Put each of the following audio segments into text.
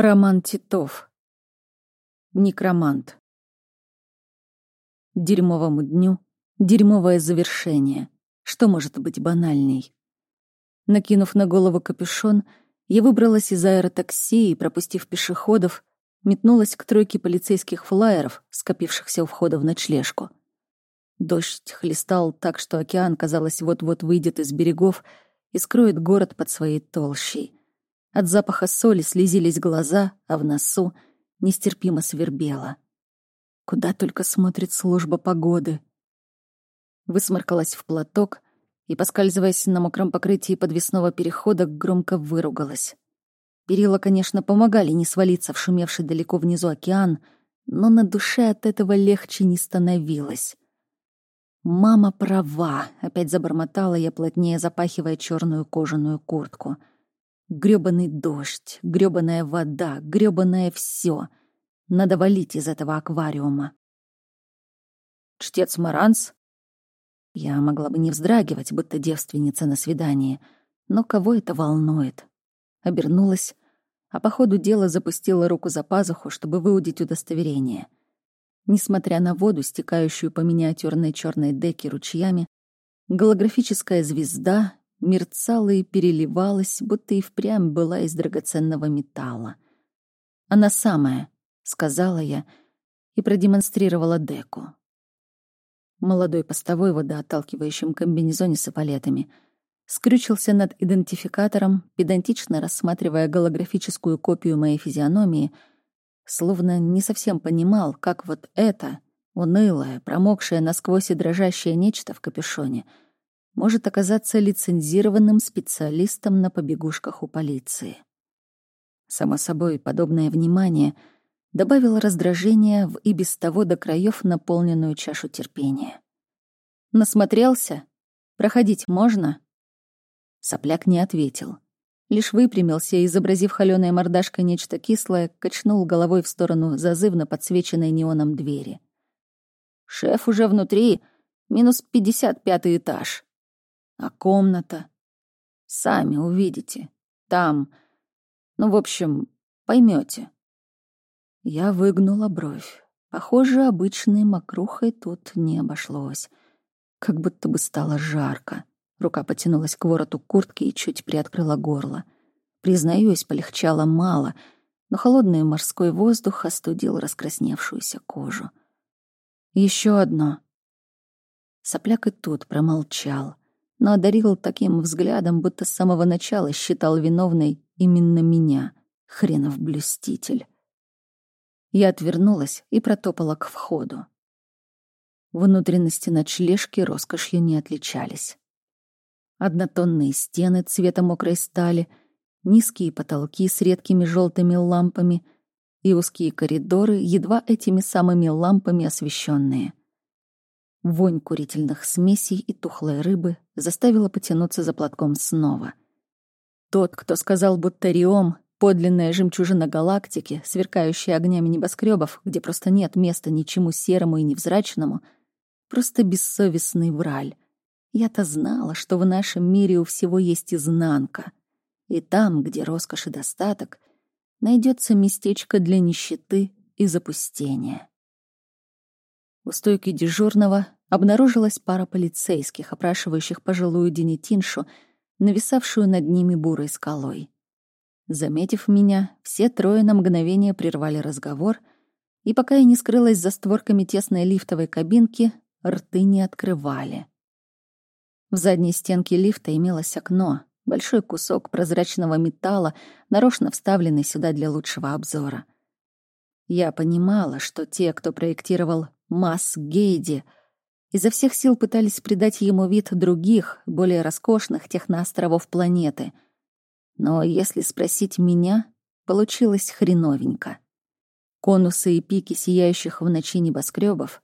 Роман Титов. Некромант. Дерьмовому дню дерьмовое завершение. Что может быть банальней? Накинув на голову капюшон, я выбралась из аэротакси и, пропустив пешеходов, метнулась к тройке полицейских флайеров, скопившихся у входа в ночлежку. Дождь хлестал так, что океан, казалось, вот-вот выйдет из берегов и скроет город под своей толщей. От запаха соли слезились глаза, а в носу нестерпимо свербело. Куда только смотрит служба погоды. Высморкалась в платок и, поскальзываясь на мокром покрытии подвесного перехода, громко выругалась. Перила, конечно, помогали не свалиться в шумевший далеко внизу океан, но на душе от этого легче не становилось. «Мама права», — опять забормотала я, плотнее запахивая черную кожаную куртку — Грёбаный дождь, грёбаная вода, грёбаное всё. Надо валить из этого аквариума. Чтец Маранс? Я могла бы не вздрагивать, будто девственница на свидании, но кого это волнует? Обернулась, а по ходу дела запустила руку за пазуху, чтобы выудить удостоверение. Несмотря на воду, стекающую по миниатюрной черной деке ручьями, голографическая звезда мерцала и переливалась, будто и впрямь была из драгоценного металла. «Она самая», — сказала я и продемонстрировала деку. Молодой постовой в водоотталкивающем комбинезоне с эполетами скрючился над идентификатором, педантично рассматривая голографическую копию моей физиономии, словно не совсем понимал, как вот это, унылое, промокшее насквозь и дрожащее нечто в капюшоне — может оказаться лицензированным специалистом на побегушках у полиции. Само собой, подобное внимание добавило раздражения в и без того до краев наполненную чашу терпения. «Насмотрелся? Проходить можно?» Сопляк не ответил. Лишь выпрямился изобразив холёной мордашкой нечто кислое, качнул головой в сторону зазывно подсвеченной неоном двери. «Шеф уже внутри, минус пятьдесят пятый этаж». А комната? Сами увидите. Там. Ну, в общем, поймете. Я выгнула бровь. Похоже, обычной мокрухой тут не обошлось. Как будто бы стало жарко. Рука потянулась к вороту куртки и чуть приоткрыла горло. Признаюсь, полегчало мало, но холодный морской воздух остудил раскрасневшуюся кожу. Еще одно. Сопляк и тут промолчал но одарил таким взглядом, будто с самого начала считал виновной именно меня, хренов блюститель. Я отвернулась и протопала к входу. Внутренности ночлежки роскошью не отличались. Однотонные стены цвета мокрой стали, низкие потолки с редкими желтыми лампами и узкие коридоры, едва этими самыми лампами освещенные. Вонь курительных смесей и тухлой рыбы заставила потянуться за платком снова. Тот, кто сказал, будто Риом — подлинная жемчужина галактики, сверкающая огнями небоскребов, где просто нет места ничему серому и невзрачному, просто бессовестный враль. Я-то знала, что в нашем мире у всего есть изнанка. И там, где роскошь и достаток, найдется местечко для нищеты и запустения. У стойки дежурного обнаружилась пара полицейских, опрашивающих пожилую денетиншу, нависавшую над ними бурой скалой. Заметив меня, все трое на мгновение прервали разговор, и пока я не скрылась за створками тесной лифтовой кабинки, рты не открывали. В задней стенке лифта имелось окно, большой кусок прозрачного металла, нарочно вставленный сюда для лучшего обзора. Я понимала, что те, кто проектировал Масс Гейди изо всех сил пытались придать ему вид других, более роскошных техноостровов планеты. Но если спросить меня, получилось хреновенько. Конусы и пики сияющих в ночи небоскребов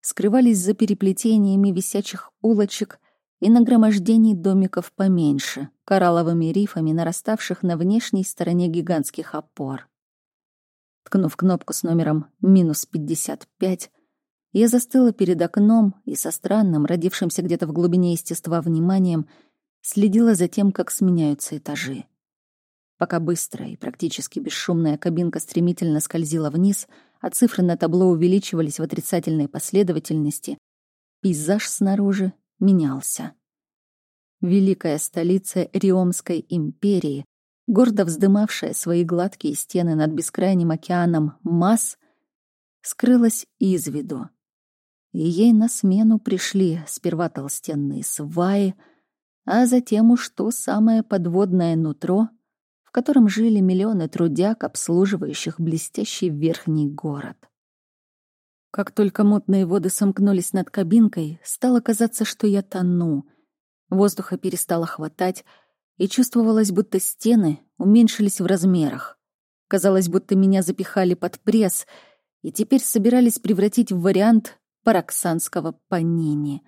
скрывались за переплетениями висячих улочек и нагромождений домиков поменьше, коралловыми рифами, нараставших на внешней стороне гигантских опор. Ткнув кнопку с номером «минус 55», я застыла перед окном и со странным, родившимся где-то в глубине естества вниманием, следила за тем, как сменяются этажи. Пока быстрая и практически бесшумная кабинка стремительно скользила вниз, а цифры на табло увеличивались в отрицательной последовательности, пейзаж снаружи менялся. Великая столица Риомской империи, гордо вздымавшая свои гладкие стены над бескрайним океаном масс, скрылась из виду. И ей на смену пришли сперва толстенные сваи, а затем уж то самое подводное нутро, в котором жили миллионы трудяг, обслуживающих блестящий верхний город. Как только мутные воды сомкнулись над кабинкой, стало казаться, что я тону. Воздуха перестало хватать, и чувствовалось, будто стены уменьшились в размерах. Казалось, будто меня запихали под пресс — и теперь собирались превратить в вариант пароксанского панини.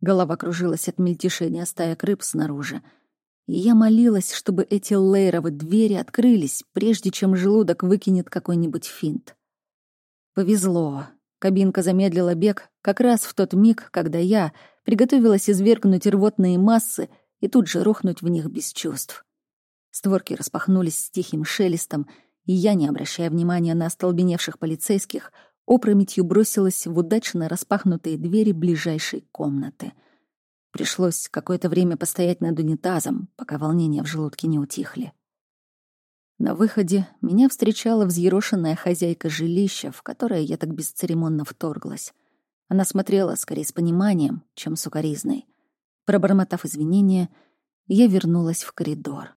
Голова кружилась от мельтешения стаек рыб снаружи, и я молилась, чтобы эти лейровы двери открылись, прежде чем желудок выкинет какой-нибудь финт. Повезло. Кабинка замедлила бег как раз в тот миг, когда я приготовилась извергнуть рвотные массы и тут же рухнуть в них без чувств. Створки распахнулись с тихим шелестом, и я, не обращая внимания на остолбеневших полицейских, опрометью бросилась в удачно распахнутые двери ближайшей комнаты. Пришлось какое-то время постоять над унитазом, пока волнения в желудке не утихли. На выходе меня встречала взъерошенная хозяйка жилища, в которое я так бесцеремонно вторглась. Она смотрела скорее с пониманием, чем с укоризной. Пробормотав извинения, я вернулась в коридор.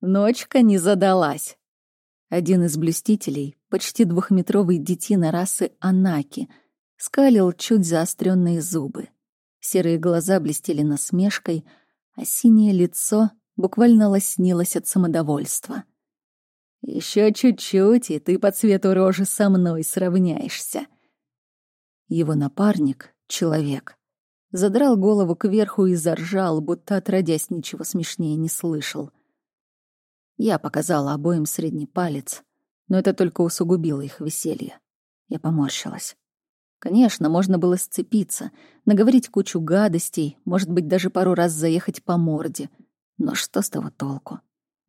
«Ночка не задалась», один из блюстителей, почти двухметровый детина расы Анаки, скалил чуть заостренные зубы. Серые глаза блестели насмешкой, а синее лицо буквально лоснилось от самодовольства. Еще чуть-чуть, и ты по цвету рожи со мной сравняешься. Его напарник, человек, задрал голову кверху и заржал, будто отродясь ничего смешнее не слышал — я показала обоим средний палец, но это только усугубило их веселье. Я поморщилась. Конечно, можно было сцепиться, наговорить кучу гадостей, может быть, даже пару раз заехать по морде. Но что с того толку?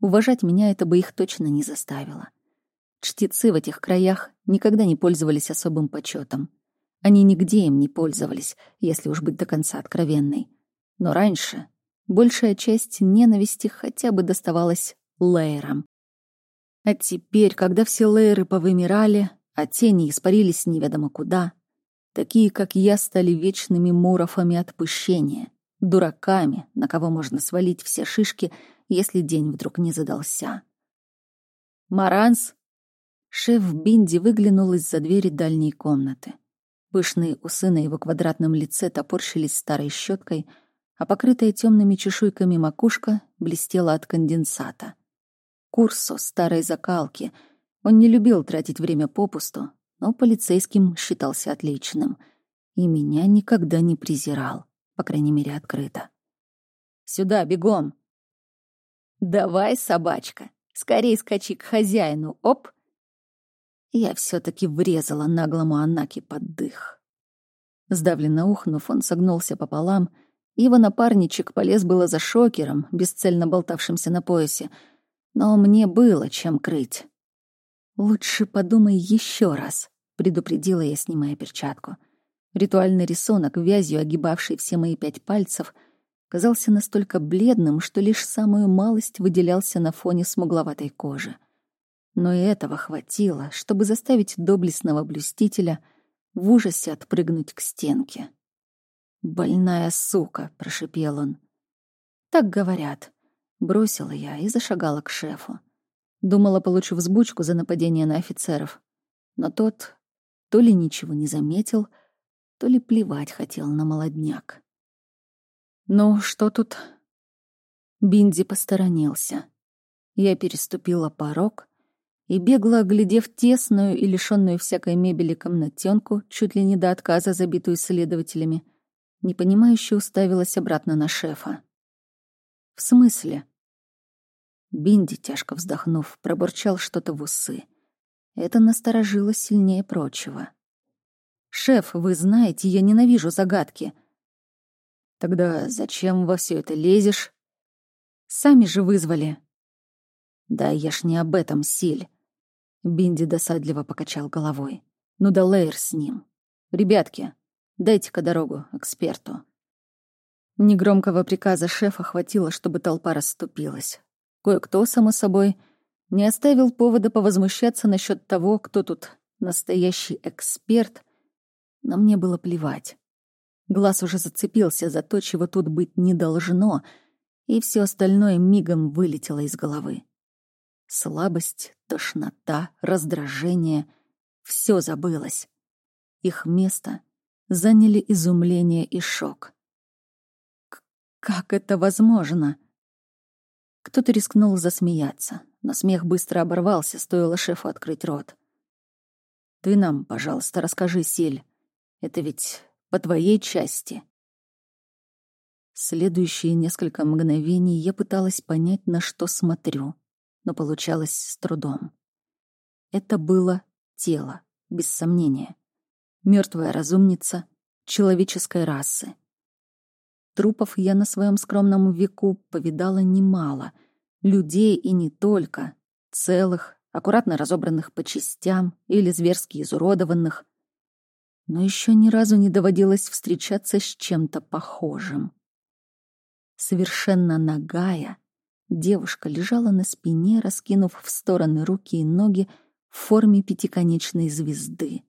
Уважать меня это бы их точно не заставило. Чтецы в этих краях никогда не пользовались особым почетом. Они нигде им не пользовались, если уж быть до конца откровенной. Но раньше большая часть ненависти хотя бы доставалась лейером. А теперь, когда все лейеры повымирали, а тени испарились неведомо куда, такие, как я, стали вечными мурофами отпущения, дураками, на кого можно свалить все шишки, если день вдруг не задался. «Маранс!» Шеф Бинди выглянул из-за двери дальней комнаты. Пышные усы на его квадратном лице топорщились старой щеткой, а покрытая темными чешуйками макушка блестела от конденсата. Курсо старой закалки. Он не любил тратить время попусту, но полицейским считался отличным. И меня никогда не презирал, по крайней мере, открыто. «Сюда, бегом!» «Давай, собачка, скорей скачи к хозяину, оп!» Я все таки врезала наглому Анаки под дых. Сдавленно ухнув, он согнулся пополам, его напарничек полез было за шокером, бесцельно болтавшимся на поясе — но мне было чем крыть. «Лучше подумай еще раз», — предупредила я, снимая перчатку. Ритуальный рисунок, вязью огибавший все мои пять пальцев, казался настолько бледным, что лишь самую малость выделялся на фоне смугловатой кожи. Но и этого хватило, чтобы заставить доблестного блюстителя в ужасе отпрыгнуть к стенке. «Больная сука!» — прошипел он. «Так говорят. Бросила я и зашагала к шефу. Думала, получу взбучку за нападение на офицеров. Но тот то ли ничего не заметил, то ли плевать хотел на молодняк. «Ну, что тут?» Бинди посторонился. Я переступила порог и, бегло оглядев тесную и лишённую всякой мебели комнатенку, чуть ли не до отказа забитую следователями, непонимающе уставилась обратно на шефа. «В смысле?» Бинди, тяжко вздохнув, пробурчал что-то в усы. Это насторожило сильнее прочего. «Шеф, вы знаете, я ненавижу загадки». «Тогда зачем во все это лезешь?» «Сами же вызвали». Да я ж не об этом, Силь. Бинди досадливо покачал головой. Ну да Лейер с ним. Ребятки, дайте-ка дорогу эксперту. Негромкого приказа шефа хватило, чтобы толпа расступилась. Кое-кто, само собой, не оставил повода повозмущаться насчет того, кто тут настоящий эксперт, но мне было плевать. Глаз уже зацепился за то, чего тут быть не должно, и все остальное мигом вылетело из головы. Слабость, тошнота, раздражение — все забылось. Их место заняли изумление и шок. Как это возможно? Кто-то рискнул засмеяться, но смех быстро оборвался, стоило шефу открыть рот. «Ты нам, пожалуйста, расскажи, Силь. Это ведь по твоей части». Следующие несколько мгновений я пыталась понять, на что смотрю, но получалось с трудом. Это было тело, без сомнения. Мертвая разумница человеческой расы. Трупов я на своем скромном веку повидала немало. Людей и не только. Целых, аккуратно разобранных по частям или зверски изуродованных. Но еще ни разу не доводилось встречаться с чем-то похожим. Совершенно нагая, девушка лежала на спине, раскинув в стороны руки и ноги в форме пятиконечной звезды.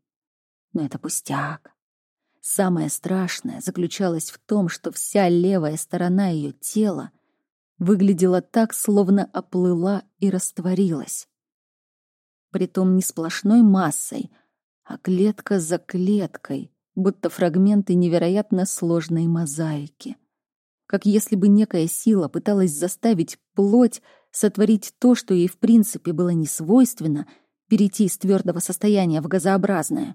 Но это пустяк. Самое страшное заключалось в том, что вся левая сторона ее тела выглядела так, словно оплыла и растворилась. Притом не сплошной массой, а клетка за клеткой, будто фрагменты невероятно сложной мозаики. Как если бы некая сила пыталась заставить плоть сотворить то, что ей в принципе было не свойственно, перейти из твердого состояния в газообразное,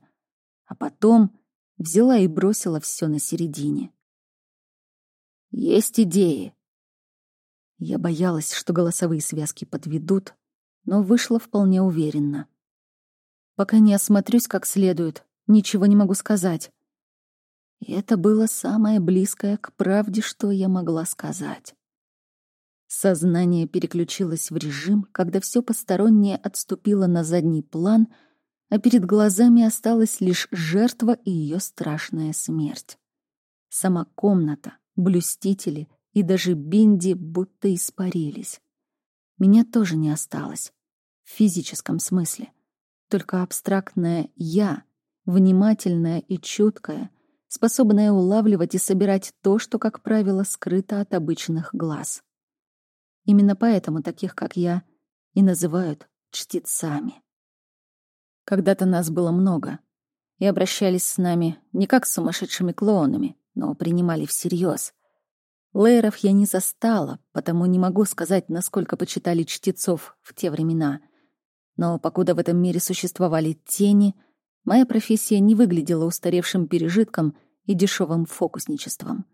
а потом взяла и бросила все на середине. Есть идеи. Я боялась, что голосовые связки подведут, но вышла вполне уверенно. Пока не осмотрюсь как следует, ничего не могу сказать. И это было самое близкое к правде, что я могла сказать. Сознание переключилось в режим, когда все постороннее отступило на задний план — а перед глазами осталась лишь жертва и ее страшная смерть. Сама комната, блюстители и даже Бинди будто испарились. Меня тоже не осталось. В физическом смысле. Только абстрактное «я», внимательное и чуткое, способное улавливать и собирать то, что, как правило, скрыто от обычных глаз. Именно поэтому таких, как я, и называют чтецами. Когда-то нас было много, и обращались с нами не как с сумасшедшими клоунами, но принимали всерьез. Лейеров я не застала, потому не могу сказать, насколько почитали чтецов в те времена. Но покуда в этом мире существовали тени, моя профессия не выглядела устаревшим пережитком и дешевым фокусничеством.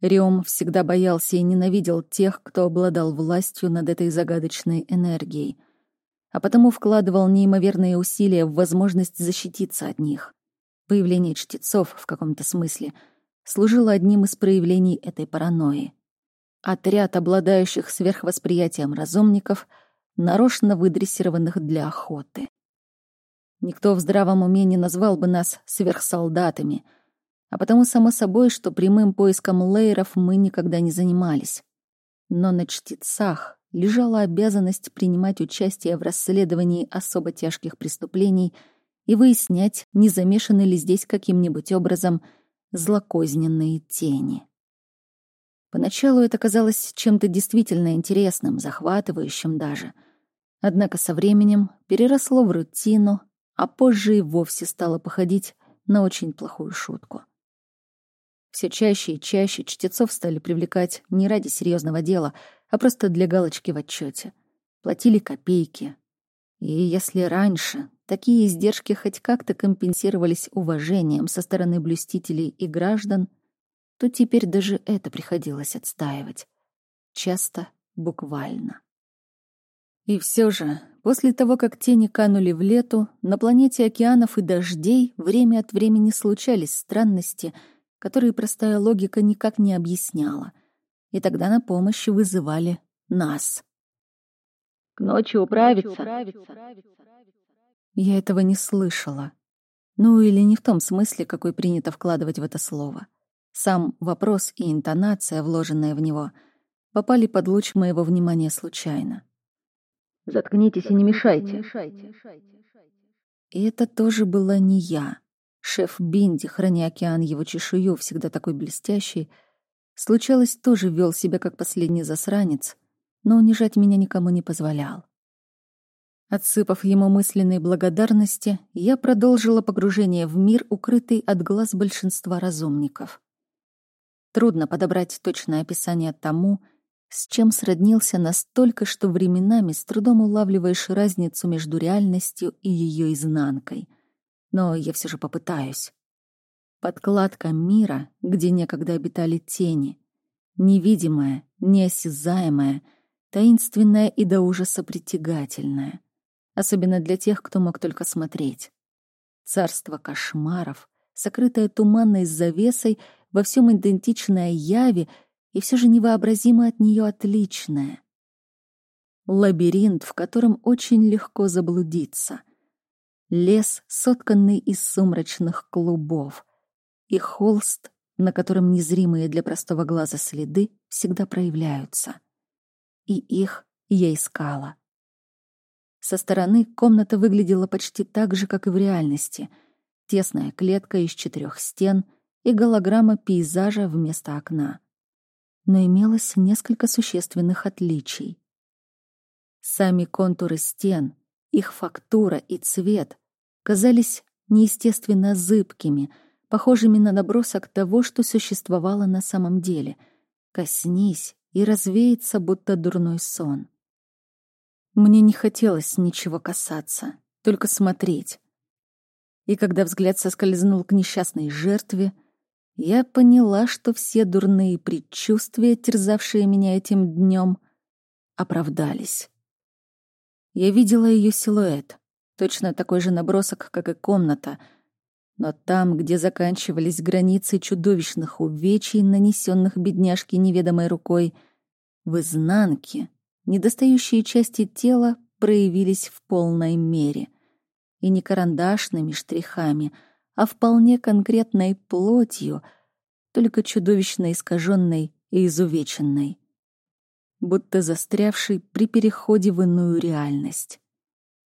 Риом всегда боялся и ненавидел тех, кто обладал властью над этой загадочной энергией — а потому вкладывал неимоверные усилия в возможность защититься от них. Появление чтецов, в каком-то смысле, служило одним из проявлений этой паранойи. Отряд обладающих сверхвосприятием разумников, нарочно выдрессированных для охоты. Никто в здравом уме не назвал бы нас сверхсолдатами, а потому само собой, что прямым поиском лейеров мы никогда не занимались. Но на чтецах лежала обязанность принимать участие в расследовании особо тяжких преступлений и выяснять, не замешаны ли здесь каким-нибудь образом злокозненные тени. Поначалу это казалось чем-то действительно интересным, захватывающим даже. Однако со временем переросло в рутину, а позже и вовсе стало походить на очень плохую шутку. Все чаще и чаще чтецов стали привлекать не ради серьезного дела — а просто для галочки в отчете. Платили копейки. И если раньше такие издержки хоть как-то компенсировались уважением со стороны блюстителей и граждан, то теперь даже это приходилось отстаивать. Часто буквально. И все же, после того, как тени канули в лету, на планете океанов и дождей время от времени случались странности, которые простая логика никак не объясняла — и тогда на помощь вызывали нас. К ночи управиться. Я этого не слышала. Ну или не в том смысле, какой принято вкладывать в это слово. Сам вопрос и интонация, вложенная в него, попали под луч моего внимания случайно. «Заткнитесь и не мешайте». И это тоже была не я. Шеф Бинди, храня океан его чешую, всегда такой блестящий, случалось, тоже вел себя как последний засранец, но унижать меня никому не позволял. Отсыпав ему мысленной благодарности, я продолжила погружение в мир, укрытый от глаз большинства разумников. Трудно подобрать точное описание тому, с чем сроднился настолько, что временами с трудом улавливаешь разницу между реальностью и ее изнанкой. Но я все же попытаюсь. Подкладка мира, где некогда обитали тени, невидимая, неосязаемая, таинственная и до ужаса притягательная, особенно для тех, кто мог только смотреть. Царство кошмаров, сокрытое туманной завесой, во всем идентичное яви — и все же невообразимо от нее отличное. Лабиринт, в котором очень легко заблудиться. Лес, сотканный из сумрачных клубов. И холст, на котором незримые для простого глаза следы всегда проявляются. И их я искала. Со стороны комната выглядела почти так же, как и в реальности. Тесная клетка из четырех стен и голограмма пейзажа вместо окна но имелось несколько существенных отличий. Сами контуры стен, их фактура и цвет казались неестественно зыбкими, похожими на набросок того, что существовало на самом деле. Коснись и развеется, будто дурной сон. Мне не хотелось ничего касаться, только смотреть. И когда взгляд соскользнул к несчастной жертве — я поняла, что все дурные предчувствия, терзавшие меня этим днем, оправдались. Я видела ее силуэт, точно такой же набросок, как и комната, но там, где заканчивались границы чудовищных увечий, нанесенных бедняжке неведомой рукой, в изнанке недостающие части тела проявились в полной мере. И не карандашными штрихами — а вполне конкретной плотью, только чудовищно искаженной и изувеченной, будто застрявшей при переходе в иную реальность.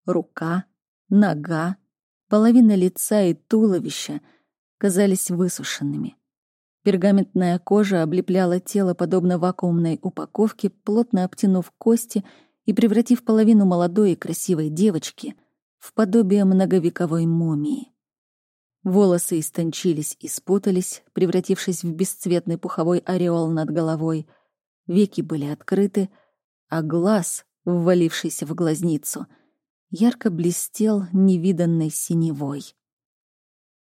Рука, нога, половина лица и туловища казались высушенными. Пергаментная кожа облепляла тело подобно вакуумной упаковке, плотно обтянув кости и превратив половину молодой и красивой девочки в подобие многовековой мумии. Волосы истончились и спутались, превратившись в бесцветный пуховой ореол над головой. Веки были открыты, а глаз, ввалившийся в глазницу, ярко блестел невиданной синевой.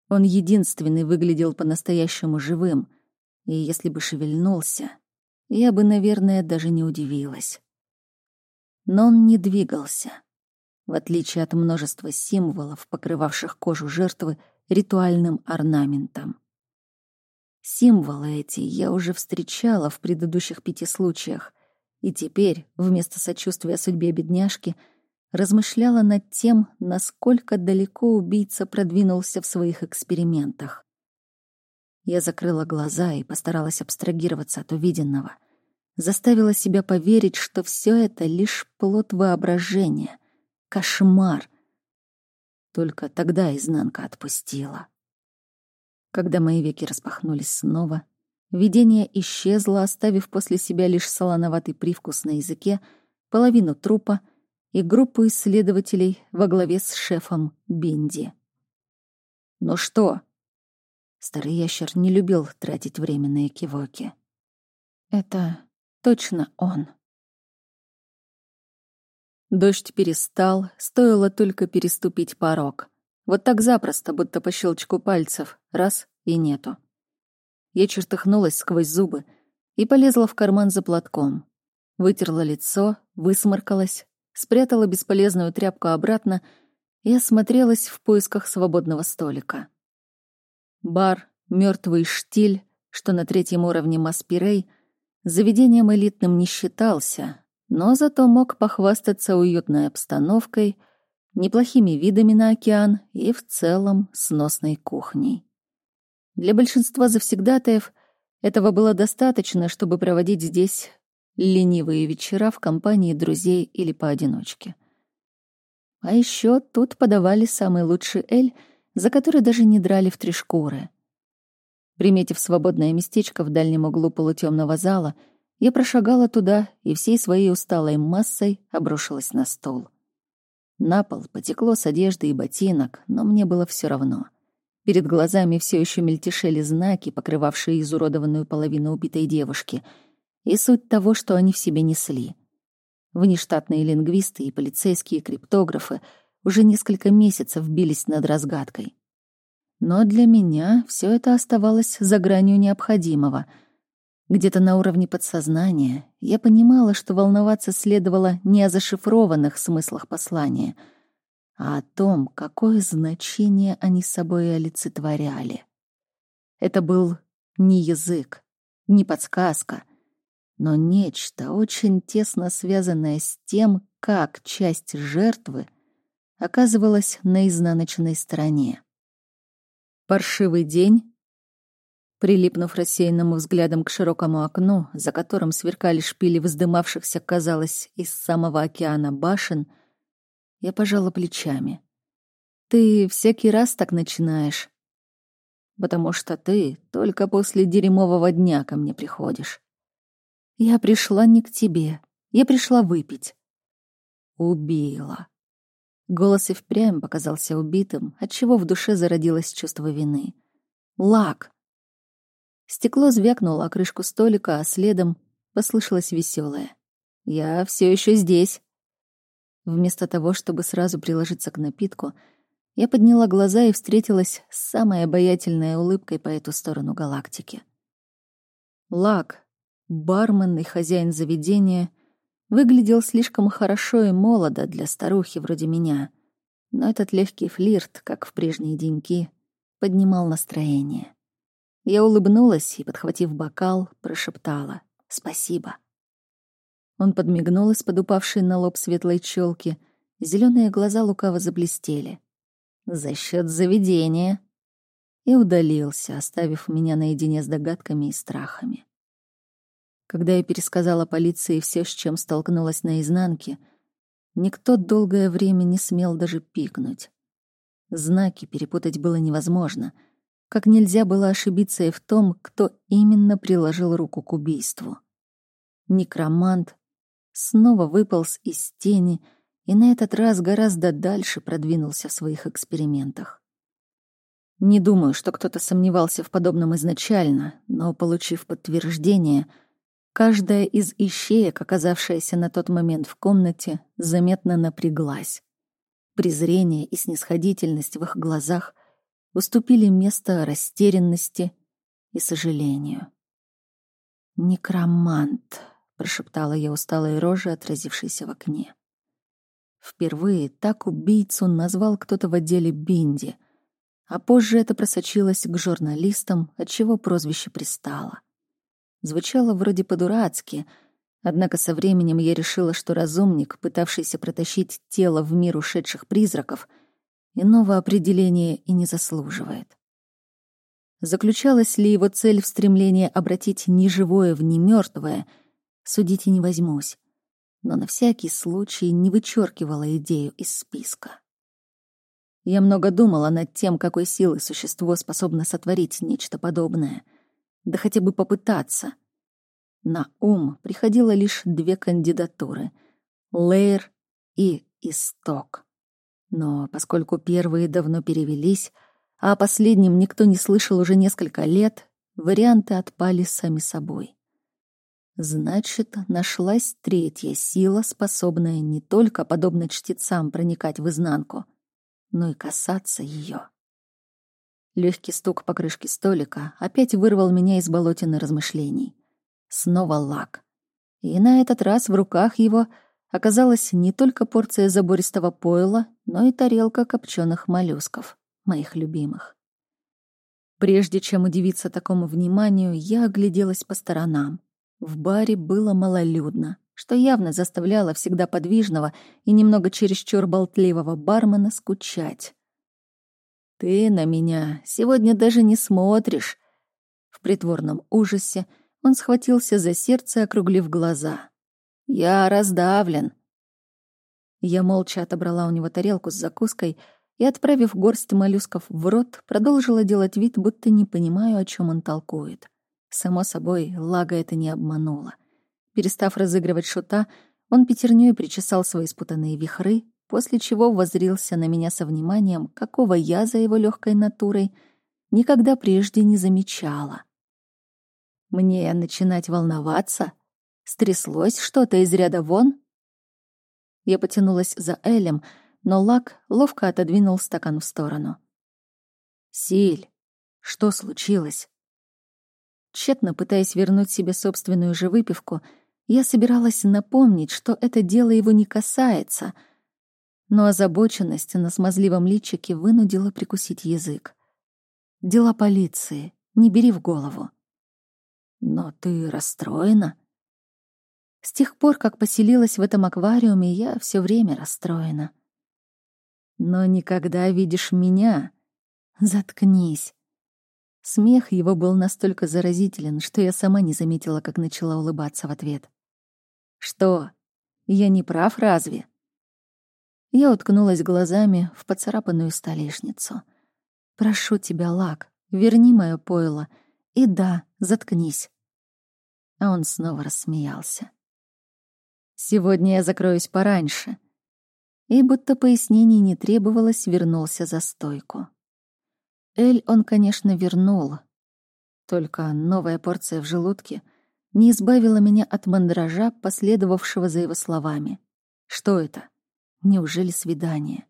Он единственный выглядел по-настоящему живым, и если бы шевельнулся, я бы, наверное, даже не удивилась. Но он не двигался. В отличие от множества символов, покрывавших кожу жертвы, ритуальным орнаментом. Символы эти я уже встречала в предыдущих пяти случаях, и теперь, вместо сочувствия судьбе бедняжки, размышляла над тем, насколько далеко убийца продвинулся в своих экспериментах. Я закрыла глаза и постаралась абстрагироваться от увиденного. Заставила себя поверить, что все это лишь плод воображения, кошмар, только тогда изнанка отпустила. Когда мои веки распахнулись снова, видение исчезло, оставив после себя лишь солоноватый привкус на языке, половину трупа и группу исследователей во главе с шефом Бенди. «Ну что?» Старый ящер не любил тратить время на экивоки. «Это точно он». Дождь перестал, стоило только переступить порог. Вот так запросто, будто по щелчку пальцев. Раз — и нету. Я чертыхнулась сквозь зубы и полезла в карман за платком. Вытерла лицо, высморкалась, спрятала бесполезную тряпку обратно и осмотрелась в поисках свободного столика. Бар, мертвый штиль, что на третьем уровне Маспирей, заведением элитным не считался, но зато мог похвастаться уютной обстановкой, неплохими видами на океан и в целом сносной кухней. Для большинства завсегдатаев этого было достаточно, чтобы проводить здесь ленивые вечера в компании друзей или поодиночке. А еще тут подавали самый лучший эль, за который даже не драли в три шкуры. Приметив свободное местечко в дальнем углу полутемного зала, я прошагала туда и всей своей усталой массой обрушилась на стол. На пол потекло с одежды и ботинок, но мне было все равно. Перед глазами все еще мельтешели знаки, покрывавшие изуродованную половину убитой девушки, и суть того, что они в себе несли. Внештатные лингвисты и полицейские криптографы уже несколько месяцев бились над разгадкой. Но для меня все это оставалось за гранью необходимого. Где-то на уровне подсознания я понимала, что волноваться следовало не о зашифрованных смыслах послания, а о том, какое значение они собой олицетворяли. Это был не язык, не подсказка, но нечто очень тесно связанное с тем, как часть жертвы оказывалась на изнаночной стороне. Паршивый день. Прилипнув рассеянным взглядом к широкому окну, за которым сверкали шпили вздымавшихся, казалось, из самого океана башен, я пожала плечами. «Ты всякий раз так начинаешь?» «Потому что ты только после дерьмового дня ко мне приходишь». «Я пришла не к тебе. Я пришла выпить». «Убила», Голос и впрямь показался убитым, отчего в душе зародилось чувство вины. «Лак!» Стекло звякнуло о крышку столика, а следом послышалось веселое. «Я все еще здесь!» Вместо того, чтобы сразу приложиться к напитку, я подняла глаза и встретилась с самой обаятельной улыбкой по эту сторону галактики. Лак, бармен и хозяин заведения — Выглядел слишком хорошо и молодо для старухи вроде меня. Но этот легкий флирт, как в прежние деньки, поднимал настроение. Я улыбнулась и, подхватив бокал, прошептала «Спасибо». Он подмигнул из-под упавшей на лоб светлой челки. Зеленые глаза лукаво заблестели. «За счет заведения!» И удалился, оставив меня наедине с догадками и страхами. Когда я пересказала полиции все, с чем столкнулась наизнанке, никто долгое время не смел даже пикнуть. Знаки перепутать было невозможно, как нельзя было ошибиться и в том, кто именно приложил руку к убийству. Некромант снова выполз из тени и на этот раз гораздо дальше продвинулся в своих экспериментах. Не думаю, что кто-то сомневался в подобном изначально, но, получив подтверждение — Каждая из ищеек, оказавшаяся на тот момент в комнате, заметно напряглась. Презрение и снисходительность в их глазах уступили место растерянности и сожалению. «Некромант», — прошептала я усталой рожи, отразившейся в окне. Впервые так убийцу назвал кто-то в отделе Бинди, а позже это просочилось к журналистам, отчего прозвище пристало. Звучало вроде по-дурацки, однако со временем я решила, что разумник, пытавшийся протащить тело в мир ушедших призраков, иного определения и не заслуживает. Заключалась ли его цель в стремлении обратить неживое в немертвое, судить и не возьмусь, но на всякий случай не вычеркивала идею из списка. Я много думала над тем, какой силой существо способно сотворить нечто подобное — да хотя бы попытаться. На ум приходило лишь две кандидатуры — Лейр и Исток. Но поскольку первые давно перевелись, а о последнем никто не слышал уже несколько лет, варианты отпали сами собой. Значит, нашлась третья сила, способная не только, подобно чтецам, проникать в изнанку, но и касаться ее. Легкий стук по крышке столика опять вырвал меня из болотины размышлений. Снова лак. И на этот раз в руках его оказалась не только порция забористого пойла, но и тарелка копченых моллюсков, моих любимых. Прежде чем удивиться такому вниманию, я огляделась по сторонам. В баре было малолюдно, что явно заставляло всегда подвижного и немного чересчур болтливого бармена скучать. «Ты на меня сегодня даже не смотришь!» В притворном ужасе он схватился за сердце, округлив глаза. «Я раздавлен!» Я молча отобрала у него тарелку с закуской и, отправив горсть моллюсков в рот, продолжила делать вид, будто не понимаю, о чем он толкует. Само собой, Лага это не обманула. Перестав разыгрывать шута, он пятернёй причесал свои спутанные вихры, после чего воззрился на меня со вниманием, какого я за его легкой натурой никогда прежде не замечала. Мне начинать волноваться? Стряслось что-то из ряда вон? Я потянулась за Элем, но Лак ловко отодвинул стакан в сторону. «Силь, что случилось?» Тщетно пытаясь вернуть себе собственную же выпивку, я собиралась напомнить, что это дело его не касается, но озабоченность на смазливом личике вынудила прикусить язык. Дела полиции, не бери в голову. Но ты расстроена? С тех пор, как поселилась в этом аквариуме, я все время расстроена. Но никогда видишь меня. Заткнись. Смех его был настолько заразителен, что я сама не заметила, как начала улыбаться в ответ. «Что? Я не прав разве?» Я уткнулась глазами в поцарапанную столешницу. «Прошу тебя, Лак, верни моё пойло. И да, заткнись». А он снова рассмеялся. «Сегодня я закроюсь пораньше». И будто пояснений не требовалось, вернулся за стойку. Эль он, конечно, вернул. Только новая порция в желудке не избавила меня от мандража, последовавшего за его словами. Что это? Неужели свидание?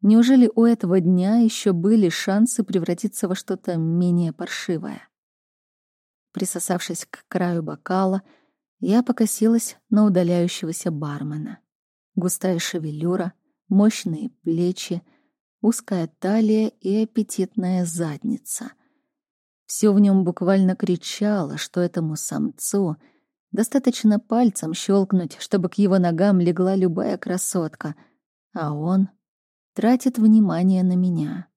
Неужели у этого дня еще были шансы превратиться во что-то менее паршивое? Присосавшись к краю бокала, я покосилась на удаляющегося бармена. Густая шевелюра, мощные плечи — узкая талия и аппетитная задница. Все в нем буквально кричало, что этому самцу достаточно пальцем щелкнуть, чтобы к его ногам легла любая красотка, а он тратит внимание на меня.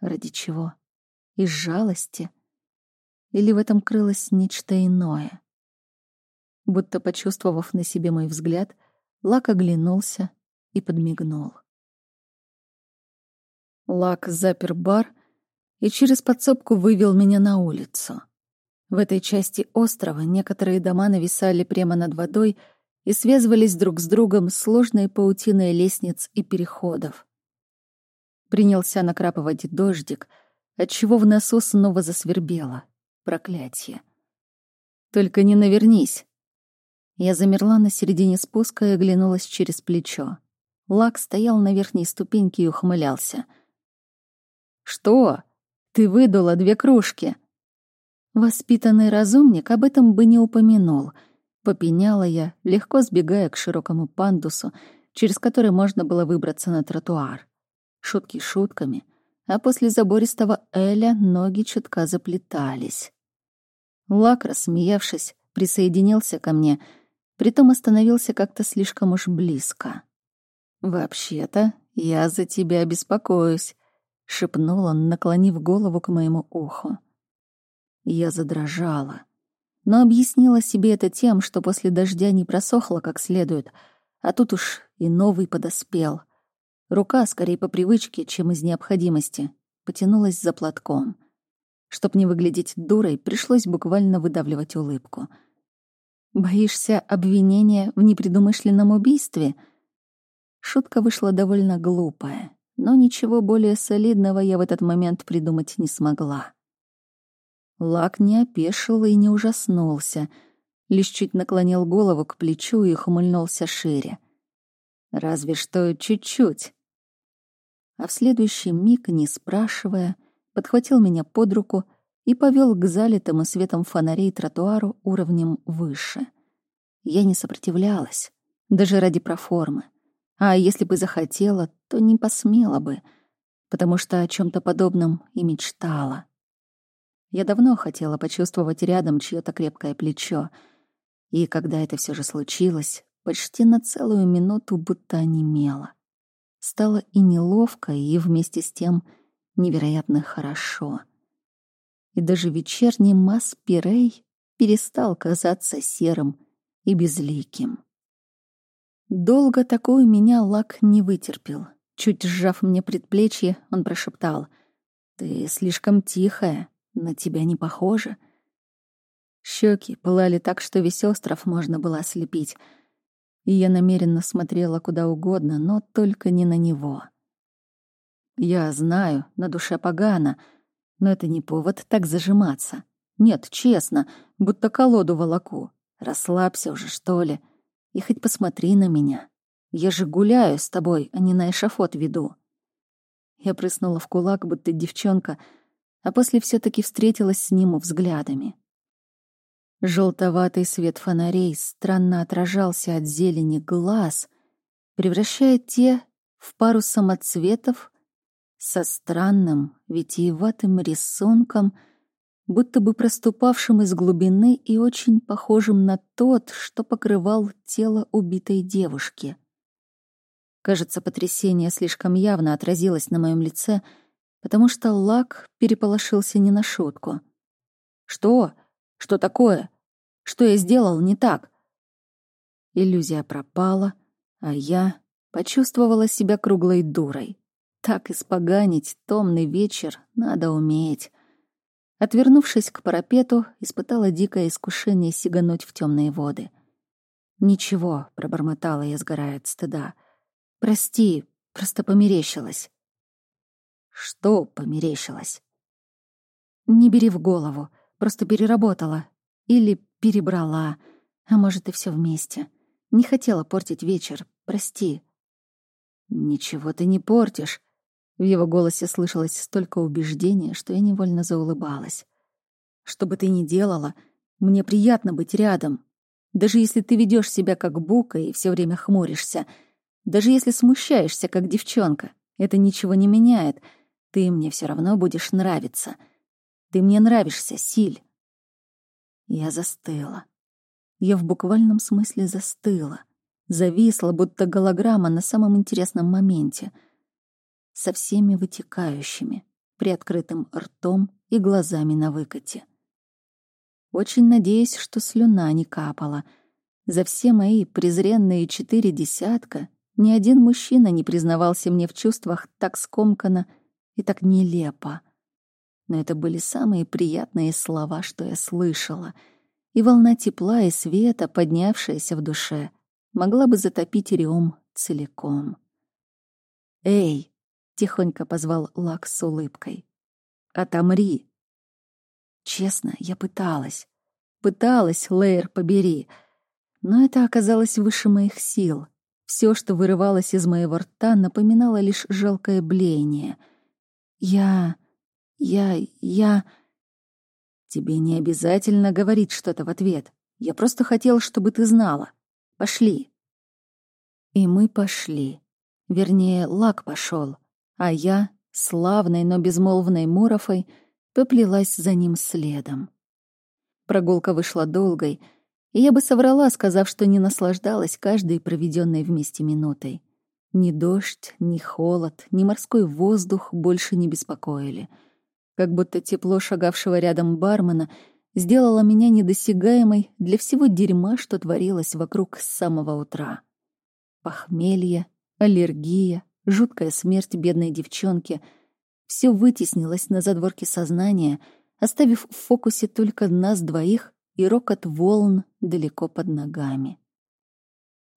Ради чего? Из жалости? Или в этом крылось нечто иное? Будто почувствовав на себе мой взгляд, Лак оглянулся и подмигнул. Лак запер бар и через подсобку вывел меня на улицу. В этой части острова некоторые дома нависали прямо над водой и связывались друг с другом сложной паутиной лестниц и переходов. Принялся накрапывать дождик, отчего в носу снова засвербело. Проклятие. Только не навернись. Я замерла на середине спуска и оглянулась через плечо. Лак стоял на верхней ступеньке и ухмылялся — «Что? Ты выдала две кружки!» Воспитанный разумник об этом бы не упомянул. Попеняла я, легко сбегая к широкому пандусу, через который можно было выбраться на тротуар. Шутки шутками, а после забористого Эля ноги чутка заплетались. Лак, рассмеявшись, присоединился ко мне, притом остановился как-то слишком уж близко. «Вообще-то я за тебя беспокоюсь», — шепнул он, наклонив голову к моему уху. Я задрожала, но объяснила себе это тем, что после дождя не просохло как следует, а тут уж и новый подоспел. Рука, скорее по привычке, чем из необходимости, потянулась за платком. Чтоб не выглядеть дурой, пришлось буквально выдавливать улыбку. «Боишься обвинения в непредумышленном убийстве?» Шутка вышла довольно глупая но ничего более солидного я в этот момент придумать не смогла. Лак не опешил и не ужаснулся, лишь чуть наклонил голову к плечу и хмыльнулся шире. Разве что чуть-чуть. А в следующий миг, не спрашивая, подхватил меня под руку и повел к залитому светом фонарей тротуару уровнем выше. Я не сопротивлялась, даже ради проформы. А если бы захотела, то не посмела бы, потому что о чем то подобном и мечтала. Я давно хотела почувствовать рядом чье-то крепкое плечо, и когда это все же случилось, почти на целую минуту будто онемела. Стало и неловко, и вместе с тем невероятно хорошо. И даже вечерний Мас Пирей перестал казаться серым и безликим. Долго такой меня Лак не вытерпел. Чуть сжав мне предплечье, он прошептал. «Ты слишком тихая, на тебя не похоже». Щеки пылали так, что весь остров можно было ослепить, и я намеренно смотрела куда угодно, но только не на него. Я знаю, на душе погано, но это не повод так зажиматься. Нет, честно, будто колоду волоку. Расслабься уже, что ли, и хоть посмотри на меня. Я же гуляю с тобой, а не на эшафот веду. Я прыснула в кулак, будто девчонка, а после все таки встретилась с ним взглядами. Желтоватый свет фонарей странно отражался от зелени глаз, превращая те в пару самоцветов со странным витиеватым рисунком, будто бы проступавшим из глубины и очень похожим на тот, что покрывал тело убитой девушки. Кажется, потрясение слишком явно отразилось на моем лице, потому что Лак переполошился не на шутку. «Что? Что такое? Что я сделал не так?» Иллюзия пропала, а я почувствовала себя круглой дурой. Так испоганить томный вечер надо уметь. Отвернувшись к парапету, испытала дикое искушение сигануть в темные воды. «Ничего», — пробормотала я, сгорая от стыда, — Прости, просто померещилась. Что померещилось? Не бери в голову, просто переработала. Или перебрала, а может и все вместе. Не хотела портить вечер, прости. Ничего ты не портишь. В его голосе слышалось столько убеждения, что я невольно заулыбалась. Что бы ты ни делала, мне приятно быть рядом. Даже если ты ведешь себя как бука и все время хмуришься — даже если смущаешься, как девчонка, это ничего не меняет. Ты мне все равно будешь нравиться. Ты мне нравишься, Силь. Я застыла. Я в буквальном смысле застыла. Зависла, будто голограмма на самом интересном моменте. Со всеми вытекающими, приоткрытым ртом и глазами на выкате. Очень надеюсь, что слюна не капала. За все мои презренные четыре десятка ни один мужчина не признавался мне в чувствах так скомканно и так нелепо. Но это были самые приятные слова, что я слышала, и волна тепла и света, поднявшаяся в душе, могла бы затопить Риом целиком. «Эй!» — тихонько позвал Лак с улыбкой. «Отомри!» Честно, я пыталась. Пыталась, Лейер, побери. Но это оказалось выше моих сил — все, что вырывалось из моего рта, напоминало лишь жалкое блеяние. «Я... я... я...» «Тебе не обязательно говорить что-то в ответ. Я просто хотел, чтобы ты знала. Пошли». И мы пошли. Вернее, Лак пошел, а я, славной, но безмолвной Мурофой, поплелась за ним следом. Прогулка вышла долгой — и я бы соврала, сказав, что не наслаждалась каждой проведенной вместе минутой. Ни дождь, ни холод, ни морской воздух больше не беспокоили. Как будто тепло шагавшего рядом бармена сделало меня недосягаемой для всего дерьма, что творилось вокруг с самого утра. Похмелье, аллергия, жуткая смерть бедной девчонки — все вытеснилось на задворке сознания, оставив в фокусе только нас двоих и рокот волн далеко под ногами.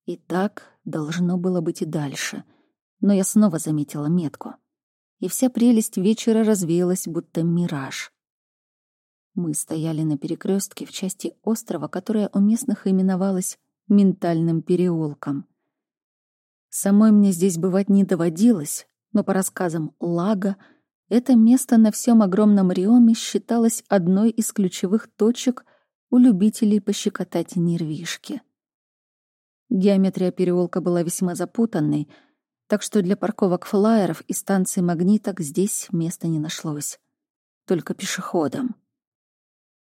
И так должно было быть и дальше, но я снова заметила метку, и вся прелесть вечера развеялась, будто мираж. Мы стояли на перекрестке в части острова, которая у местных именовалась ментальным переулком. Самой мне здесь бывать не доводилось, но по рассказам Лага это место на всем огромном Риоме считалось одной из ключевых точек — у любителей пощекотать нервишки. Геометрия переулка была весьма запутанной, так что для парковок флайеров и станций магниток здесь места не нашлось. Только пешеходам.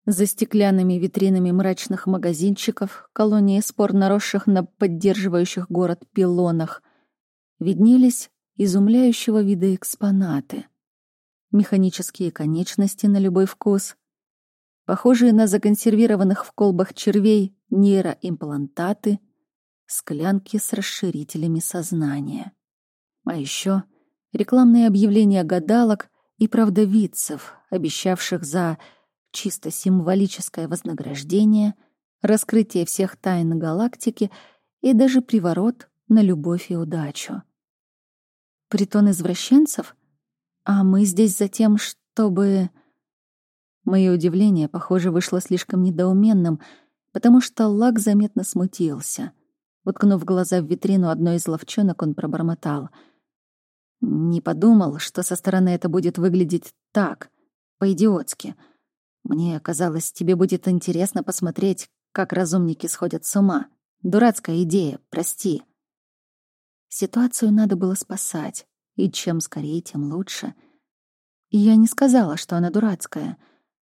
За стеклянными витринами мрачных магазинчиков, колонии спор наросших на поддерживающих город пилонах, виднелись изумляющего вида экспонаты. Механические конечности на любой вкус, похожие на законсервированных в колбах червей нейроимплантаты, склянки с расширителями сознания. А еще рекламные объявления гадалок и правдовицев, обещавших за чисто символическое вознаграждение, раскрытие всех тайн галактики и даже приворот на любовь и удачу. Притон извращенцев? А мы здесь за тем, чтобы... Мое удивление, похоже, вышло слишком недоуменным, потому что Лак заметно смутился. Уткнув глаза в витрину одной из ловчонок, он пробормотал. «Не подумал, что со стороны это будет выглядеть так, по-идиотски. Мне казалось, тебе будет интересно посмотреть, как разумники сходят с ума. Дурацкая идея, прости». Ситуацию надо было спасать, и чем скорее, тем лучше. Я не сказала, что она дурацкая.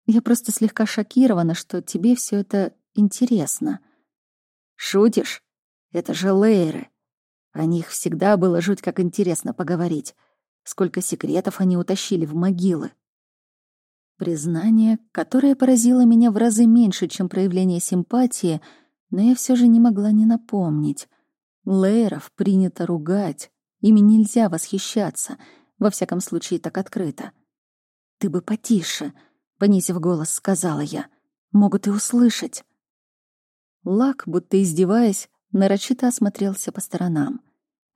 Я просто слегка шокирована, что тебе все это интересно. Шутишь? Это же Лейры. О них всегда было жуть как интересно поговорить. Сколько секретов они утащили в могилы. Признание, которое поразило меня в разы меньше, чем проявление симпатии, но я все же не могла не напомнить. Лейров принято ругать, ими нельзя восхищаться, во всяком случае так открыто. «Ты бы потише», — понизив голос, сказала я. «Могут и услышать». Лак, будто издеваясь, нарочито осмотрелся по сторонам.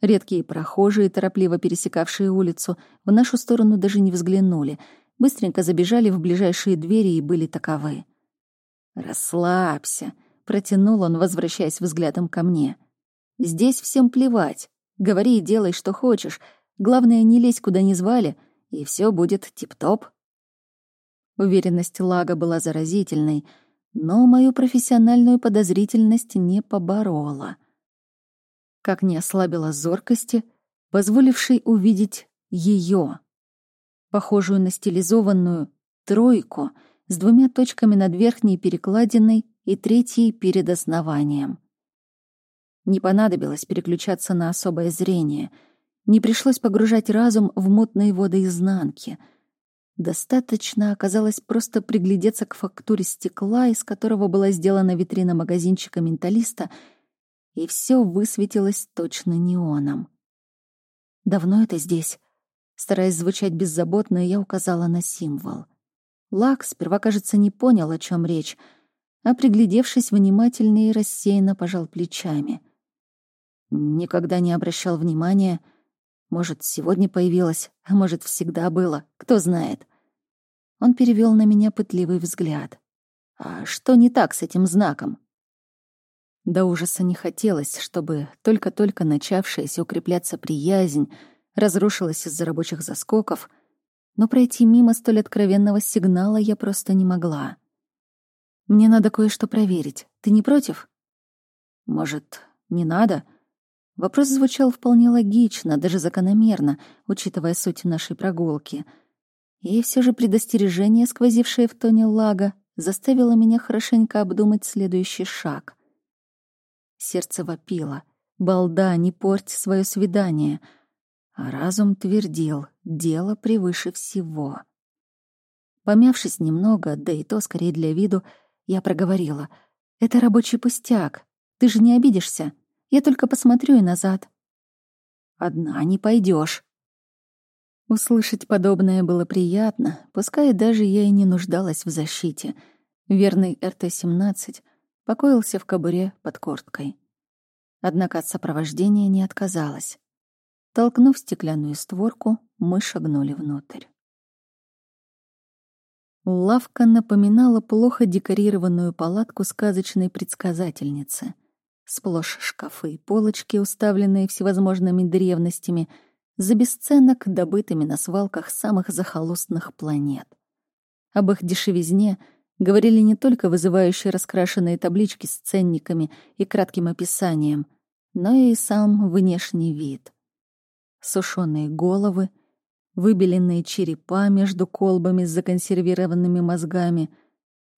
Редкие прохожие, торопливо пересекавшие улицу, в нашу сторону даже не взглянули, быстренько забежали в ближайшие двери и были таковы. «Расслабься», — протянул он, возвращаясь взглядом ко мне. «Здесь всем плевать. Говори и делай, что хочешь. Главное, не лезь, куда не звали, и все будет тип-топ». Уверенность Лага была заразительной — но мою профессиональную подозрительность не поборола. Как не ослабила зоркости, позволившей увидеть ее, похожую на стилизованную тройку с двумя точками над верхней перекладиной и третьей перед основанием. Не понадобилось переключаться на особое зрение, не пришлось погружать разум в мутные воды изнанки — Достаточно оказалось просто приглядеться к фактуре стекла, из которого была сделана витрина магазинчика менталиста, и все высветилось точно неоном. «Давно это здесь?» Стараясь звучать беззаботно, я указала на символ. Лак сперва, кажется, не понял, о чем речь, а, приглядевшись внимательно и рассеянно, пожал плечами. Никогда не обращал внимания. Может, сегодня появилось, а может, всегда было, кто знает. Он перевел на меня пытливый взгляд. «А что не так с этим знаком?» До ужаса не хотелось, чтобы только-только начавшаяся укрепляться приязнь разрушилась из-за рабочих заскоков, но пройти мимо столь откровенного сигнала я просто не могла. «Мне надо кое-что проверить. Ты не против?» «Может, не надо?» Вопрос звучал вполне логично, даже закономерно, учитывая суть нашей прогулки — и все же предостережение, сквозившее в тоне лага, заставило меня хорошенько обдумать следующий шаг. Сердце вопило. «Балда, не порть свое свидание!» А разум твердил «дело превыше всего». Помявшись немного, да и то скорее для виду, я проговорила. «Это рабочий пустяк. Ты же не обидишься. Я только посмотрю и назад». «Одна не пойдешь. Услышать подобное было приятно, пускай даже я и не нуждалась в защите. Верный РТ-17 покоился в кобуре под курткой. Однако от сопровождения не отказалась. Толкнув стеклянную створку, мы шагнули внутрь. Лавка напоминала плохо декорированную палатку сказочной предсказательницы. Сплошь шкафы и полочки, уставленные всевозможными древностями — за бесценок, добытыми на свалках самых захолустных планет. Об их дешевизне говорили не только вызывающие раскрашенные таблички с ценниками и кратким описанием, но и сам внешний вид. Сушеные головы, выбеленные черепа между колбами с законсервированными мозгами,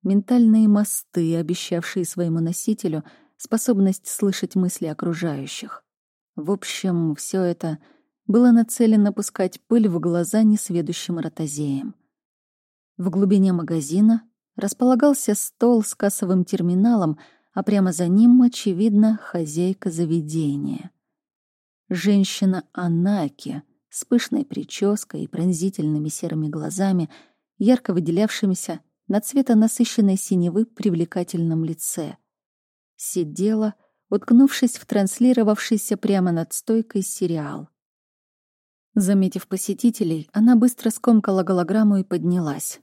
ментальные мосты, обещавшие своему носителю способность слышать мысли окружающих. В общем, все это было нацелено пускать пыль в глаза несведущим ротозеям. В глубине магазина располагался стол с кассовым терминалом, а прямо за ним, очевидно, хозяйка заведения. Женщина Анаки с пышной прической и пронзительными серыми глазами, ярко выделявшимися на цвета насыщенной синевы привлекательном лице. Сидела, уткнувшись в транслировавшийся прямо над стойкой сериал. Заметив посетителей, она быстро скомкала голограмму и поднялась.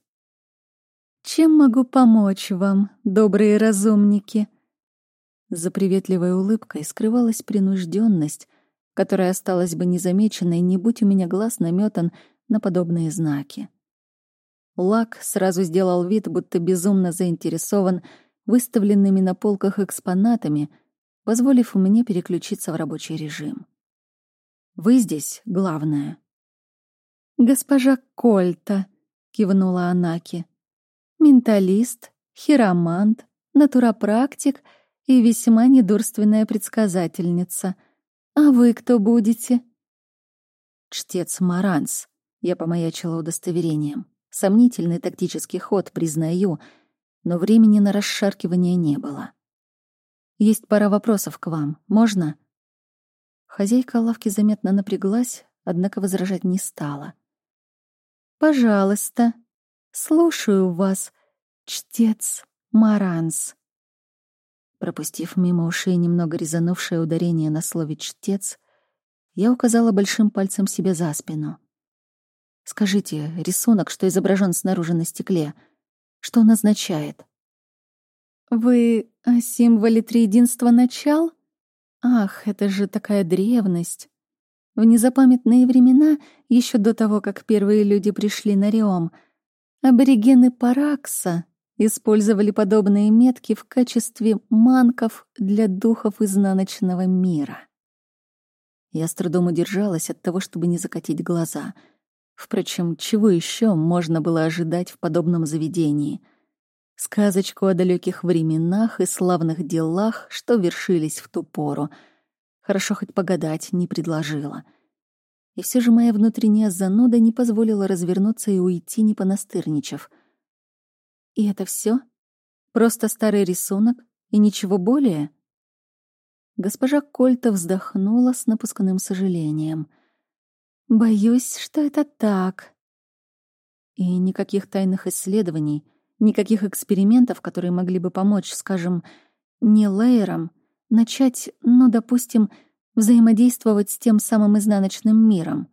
«Чем могу помочь вам, добрые разумники?» За приветливой улыбкой скрывалась принужденность, которая осталась бы незамеченной, не будь у меня глаз наметан на подобные знаки. Лак сразу сделал вид, будто безумно заинтересован выставленными на полках экспонатами, позволив мне переключиться в рабочий режим. Вы здесь главное. «Госпожа Кольта», — кивнула Анаки, — «менталист, хиромант, натуропрактик и весьма недурственная предсказательница. А вы кто будете?» «Чтец Маранс», — я помаячила удостоверением. Сомнительный тактический ход, признаю, но времени на расшаркивание не было. «Есть пара вопросов к вам. Можно?» Хозяйка лавки заметно напряглась, однако возражать не стала. «Пожалуйста, слушаю вас, чтец Маранс». Пропустив мимо ушей немного резанувшее ударение на слове «чтец», я указала большим пальцем себе за спину. «Скажите, рисунок, что изображен снаружи на стекле, что он означает?» «Вы о символе триединства начал?» Ах, это же такая древность. В незапамятные времена, еще до того, как первые люди пришли на Риом, аборигены Паракса использовали подобные метки в качестве манков для духов изнаночного мира. Я с трудом удержалась от того, чтобы не закатить глаза. Впрочем, чего еще можно было ожидать в подобном заведении — сказочку о далеких временах и славных делах, что вершились в ту пору. Хорошо хоть погадать не предложила. И все же моя внутренняя зануда не позволила развернуться и уйти, не понастырничав. И это все? Просто старый рисунок и ничего более? Госпожа Кольта вздохнула с напускным сожалением. «Боюсь, что это так». И никаких тайных исследований — Никаких экспериментов, которые могли бы помочь, скажем, не лейерам, начать, ну, допустим, взаимодействовать с тем самым изнаночным миром.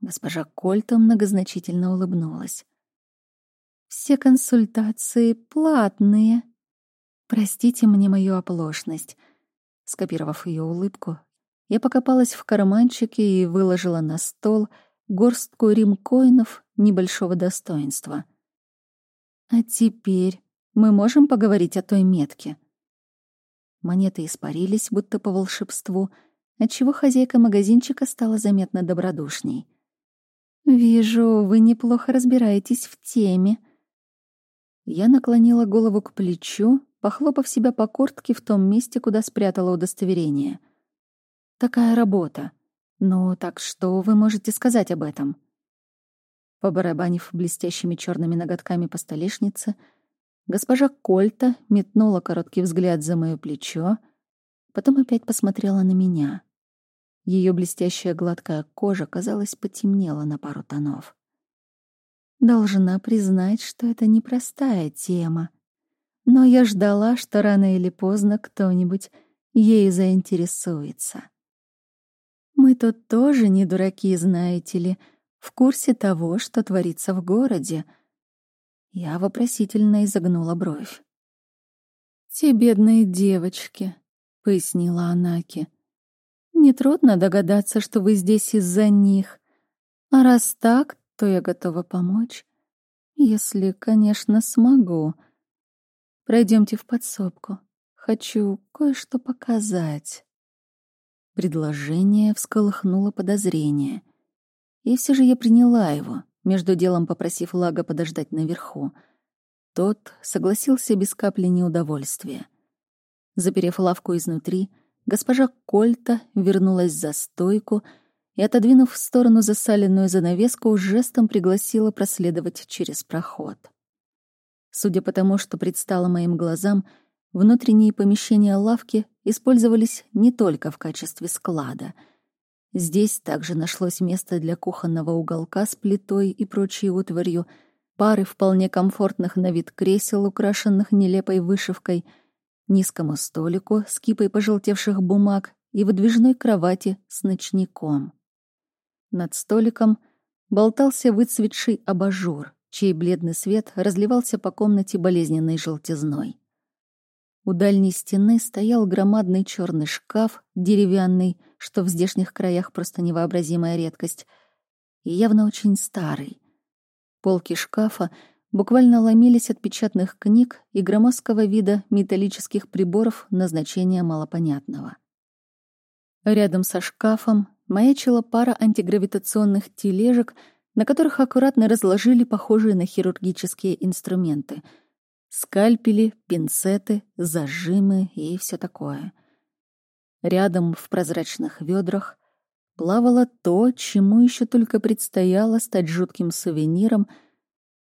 Госпожа Кольта многозначительно улыбнулась. «Все консультации платные. Простите мне мою оплошность». Скопировав ее улыбку, я покопалась в карманчике и выложила на стол горстку римкоинов небольшого достоинства — а теперь мы можем поговорить о той метке. Монеты испарились, будто по волшебству, отчего хозяйка магазинчика стала заметно добродушней. «Вижу, вы неплохо разбираетесь в теме». Я наклонила голову к плечу, похлопав себя по куртке в том месте, куда спрятала удостоверение. «Такая работа. Ну, так что вы можете сказать об этом?» Побарабанив блестящими черными ноготками по столешнице, госпожа Кольта метнула короткий взгляд за моё плечо, потом опять посмотрела на меня. Ее блестящая гладкая кожа, казалось, потемнела на пару тонов. Должна признать, что это непростая тема. Но я ждала, что рано или поздно кто-нибудь ею заинтересуется. Мы тут тоже не дураки, знаете ли, — в курсе того, что творится в городе. Я вопросительно изогнула бровь. «Те бедные девочки», — пояснила Анаки. «Нетрудно догадаться, что вы здесь из-за них. А раз так, то я готова помочь. Если, конечно, смогу. Пройдемте в подсобку. Хочу кое-что показать». Предложение всколыхнуло подозрение — и все же я приняла его, между делом попросив Лага подождать наверху. тот согласился без капли неудовольствия. Заперев лавку изнутри, госпожа Кольта вернулась за стойку и, отодвинув в сторону засаленную занавеску, жестом пригласила проследовать через проход. Судя по тому, что предстало моим глазам, внутренние помещения лавки использовались не только в качестве склада. Здесь также нашлось место для кухонного уголка с плитой и прочей утварью, пары вполне комфортных на вид кресел, украшенных нелепой вышивкой, низкому столику с кипой пожелтевших бумаг и выдвижной кровати с ночником. Над столиком болтался выцветший абажур, чей бледный свет разливался по комнате болезненной желтизной. У дальней стены стоял громадный черный шкаф, деревянный, что в здешних краях просто невообразимая редкость, и явно очень старый. Полки шкафа буквально ломились от печатных книг и громоздкого вида металлических приборов назначения малопонятного. Рядом со шкафом маячила пара антигравитационных тележек — на которых аккуратно разложили похожие на хирургические инструменты. Скальпели, пинцеты, зажимы и все такое. Рядом в прозрачных ведрах плавало то, чему еще только предстояло стать жутким сувениром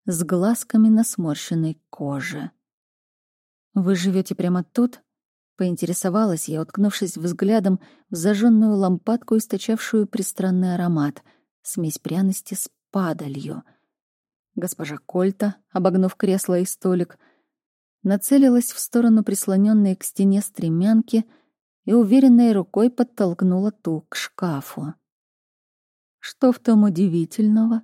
с глазками на сморщенной коже. «Вы живете прямо тут?» — поинтересовалась я, уткнувшись взглядом в зажженную лампадку, источавшую пристранный аромат — смесь пряности с падалью. Госпожа Кольта, обогнув кресло и столик, нацелилась в сторону прислоненной к стене стремянки и уверенной рукой подтолкнула ту к шкафу. Что в том удивительного?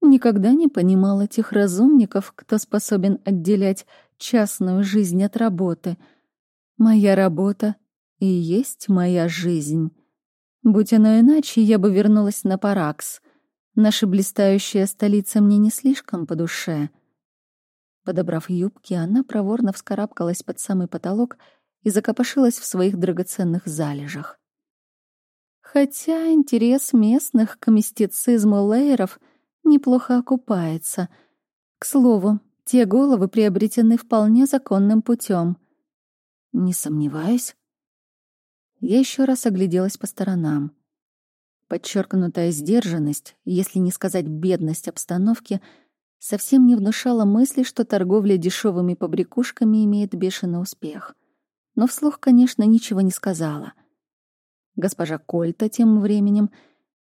Никогда не понимал этих разумников, кто способен отделять частную жизнь от работы. Моя работа и есть моя жизнь. Будь оно иначе, я бы вернулась на Паракс. Наша блистающая столица мне не слишком по душе. Подобрав юбки, она проворно вскарабкалась под самый потолок и закопошилась в своих драгоценных залежах. Хотя интерес местных к мистицизму лейеров неплохо окупается. К слову, те головы приобретены вполне законным путем. Не сомневаюсь. Я еще раз огляделась по сторонам. Подчеркнутая сдержанность, если не сказать бедность обстановки, совсем не внушала мысли, что торговля дешевыми побрякушками имеет бешеный успех. Но вслух, конечно, ничего не сказала. Госпожа Кольта тем временем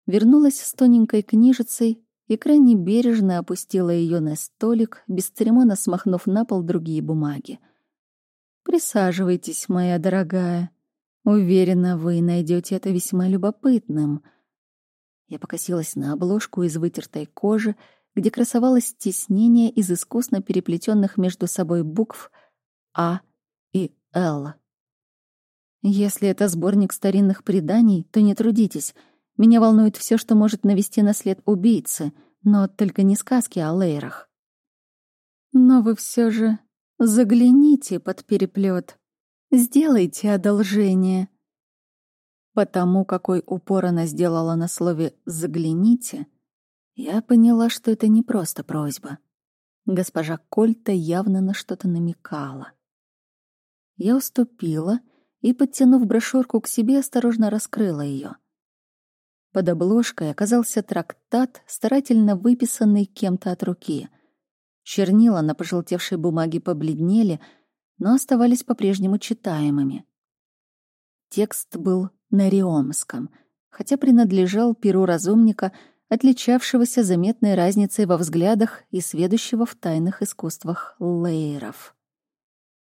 вернулась с тоненькой книжицей и крайне бережно опустила ее на столик, бесцеремонно смахнув на пол другие бумаги. «Присаживайтесь, моя дорогая. Уверена, вы найдете это весьма любопытным». Я покосилась на обложку из вытертой кожи, где красовалось тиснение из искусно переплетенных между собой букв А и Л. Если это сборник старинных преданий, то не трудитесь. Меня волнует все, что может навести на след убийцы, но только не сказки о лейрах. Но вы все же загляните под переплет. Сделайте одолжение. Потому какой упор она сделала на слове «загляните», я поняла, что это не просто просьба. Госпожа Кольта явно на что-то намекала. Я уступила и, подтянув брошюрку к себе, осторожно раскрыла ее. Под обложкой оказался трактат, старательно выписанный кем-то от руки. Чернила на пожелтевшей бумаге побледнели, но оставались по-прежнему читаемыми. Текст был на Риомском, хотя принадлежал перу разумника, отличавшегося заметной разницей во взглядах и сведущего в тайных искусствах лейеров.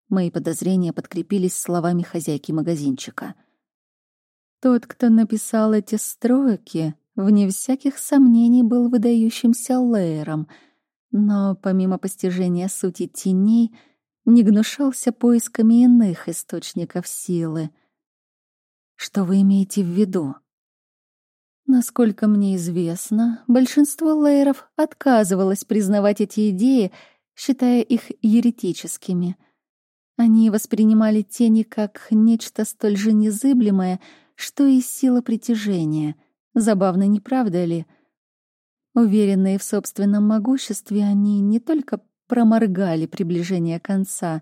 Мои подозрения подкрепились словами хозяйки магазинчика. Тот, кто написал эти строки, вне всяких сомнений был выдающимся лейером, но помимо постижения сути теней не гнушался поисками иных источников силы — что вы имеете в виду? Насколько мне известно, большинство лейеров отказывалось признавать эти идеи, считая их еретическими. Они воспринимали тени как нечто столь же незыблемое, что и сила притяжения. Забавно, не правда ли? Уверенные в собственном могуществе, они не только проморгали приближение конца,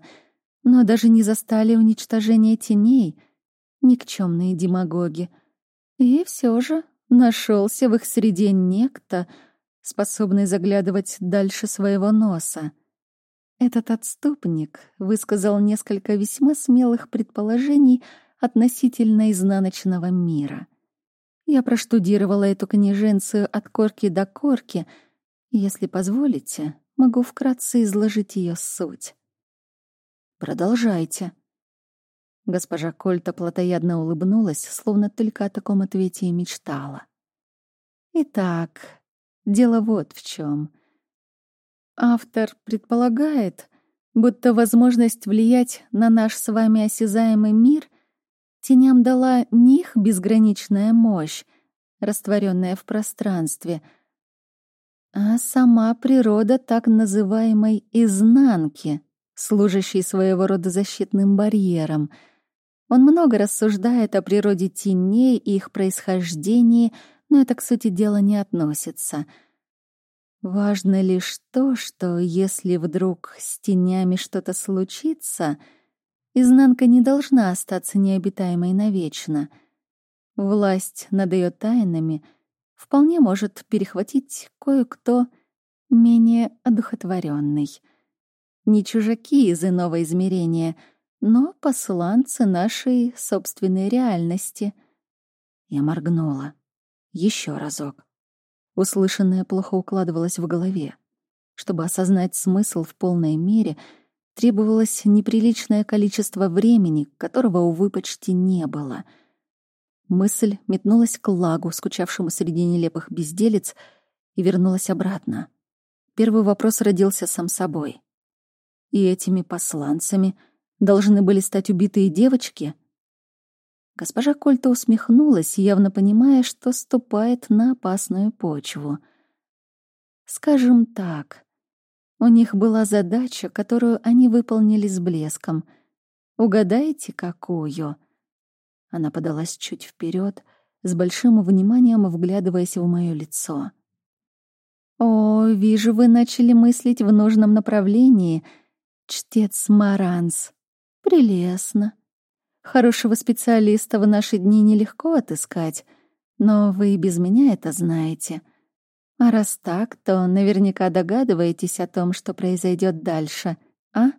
но даже не застали уничтожение теней, никчемные демагоги. И все же нашелся в их среде некто, способный заглядывать дальше своего носа. Этот отступник высказал несколько весьма смелых предположений относительно изнаночного мира. Я проштудировала эту книженцию от корки до корки. Если позволите, могу вкратце изложить ее суть. Продолжайте. Госпожа Кольта плотоядно улыбнулась, словно только о таком ответе и мечтала. Итак, дело вот в чем. Автор предполагает, будто возможность влиять на наш с вами осязаемый мир теням дала не их безграничная мощь, растворенная в пространстве, а сама природа так называемой изнанки, служащей своего рода защитным барьером. Он много рассуждает о природе теней и их происхождении, но это к сути дела не относится — Важно лишь то, что если вдруг с тенями что-то случится, изнанка не должна остаться необитаемой навечно. Власть над ее тайнами вполне может перехватить кое-кто менее одухотворенный. Не чужаки из иного измерения, но посланцы нашей собственной реальности. Я моргнула. Еще разок. Услышанное плохо укладывалось в голове. Чтобы осознать смысл в полной мере, требовалось неприличное количество времени, которого, увы, почти не было. Мысль метнулась к лагу, скучавшему среди нелепых безделец, и вернулась обратно. Первый вопрос родился сам собой. И этими посланцами должны были стать убитые девочки — Госпожа Кольта усмехнулась, явно понимая, что ступает на опасную почву. Скажем так, у них была задача, которую они выполнили с блеском. Угадайте, какую? Она подалась чуть вперед, с большим вниманием вглядываясь в мое лицо. «О, вижу, вы начали мыслить в нужном направлении, чтец Маранс. Прелестно. Хорошего специалиста в наши дни нелегко отыскать, но вы и без меня это знаете. А раз так, то наверняка догадываетесь о том, что произойдет дальше, а?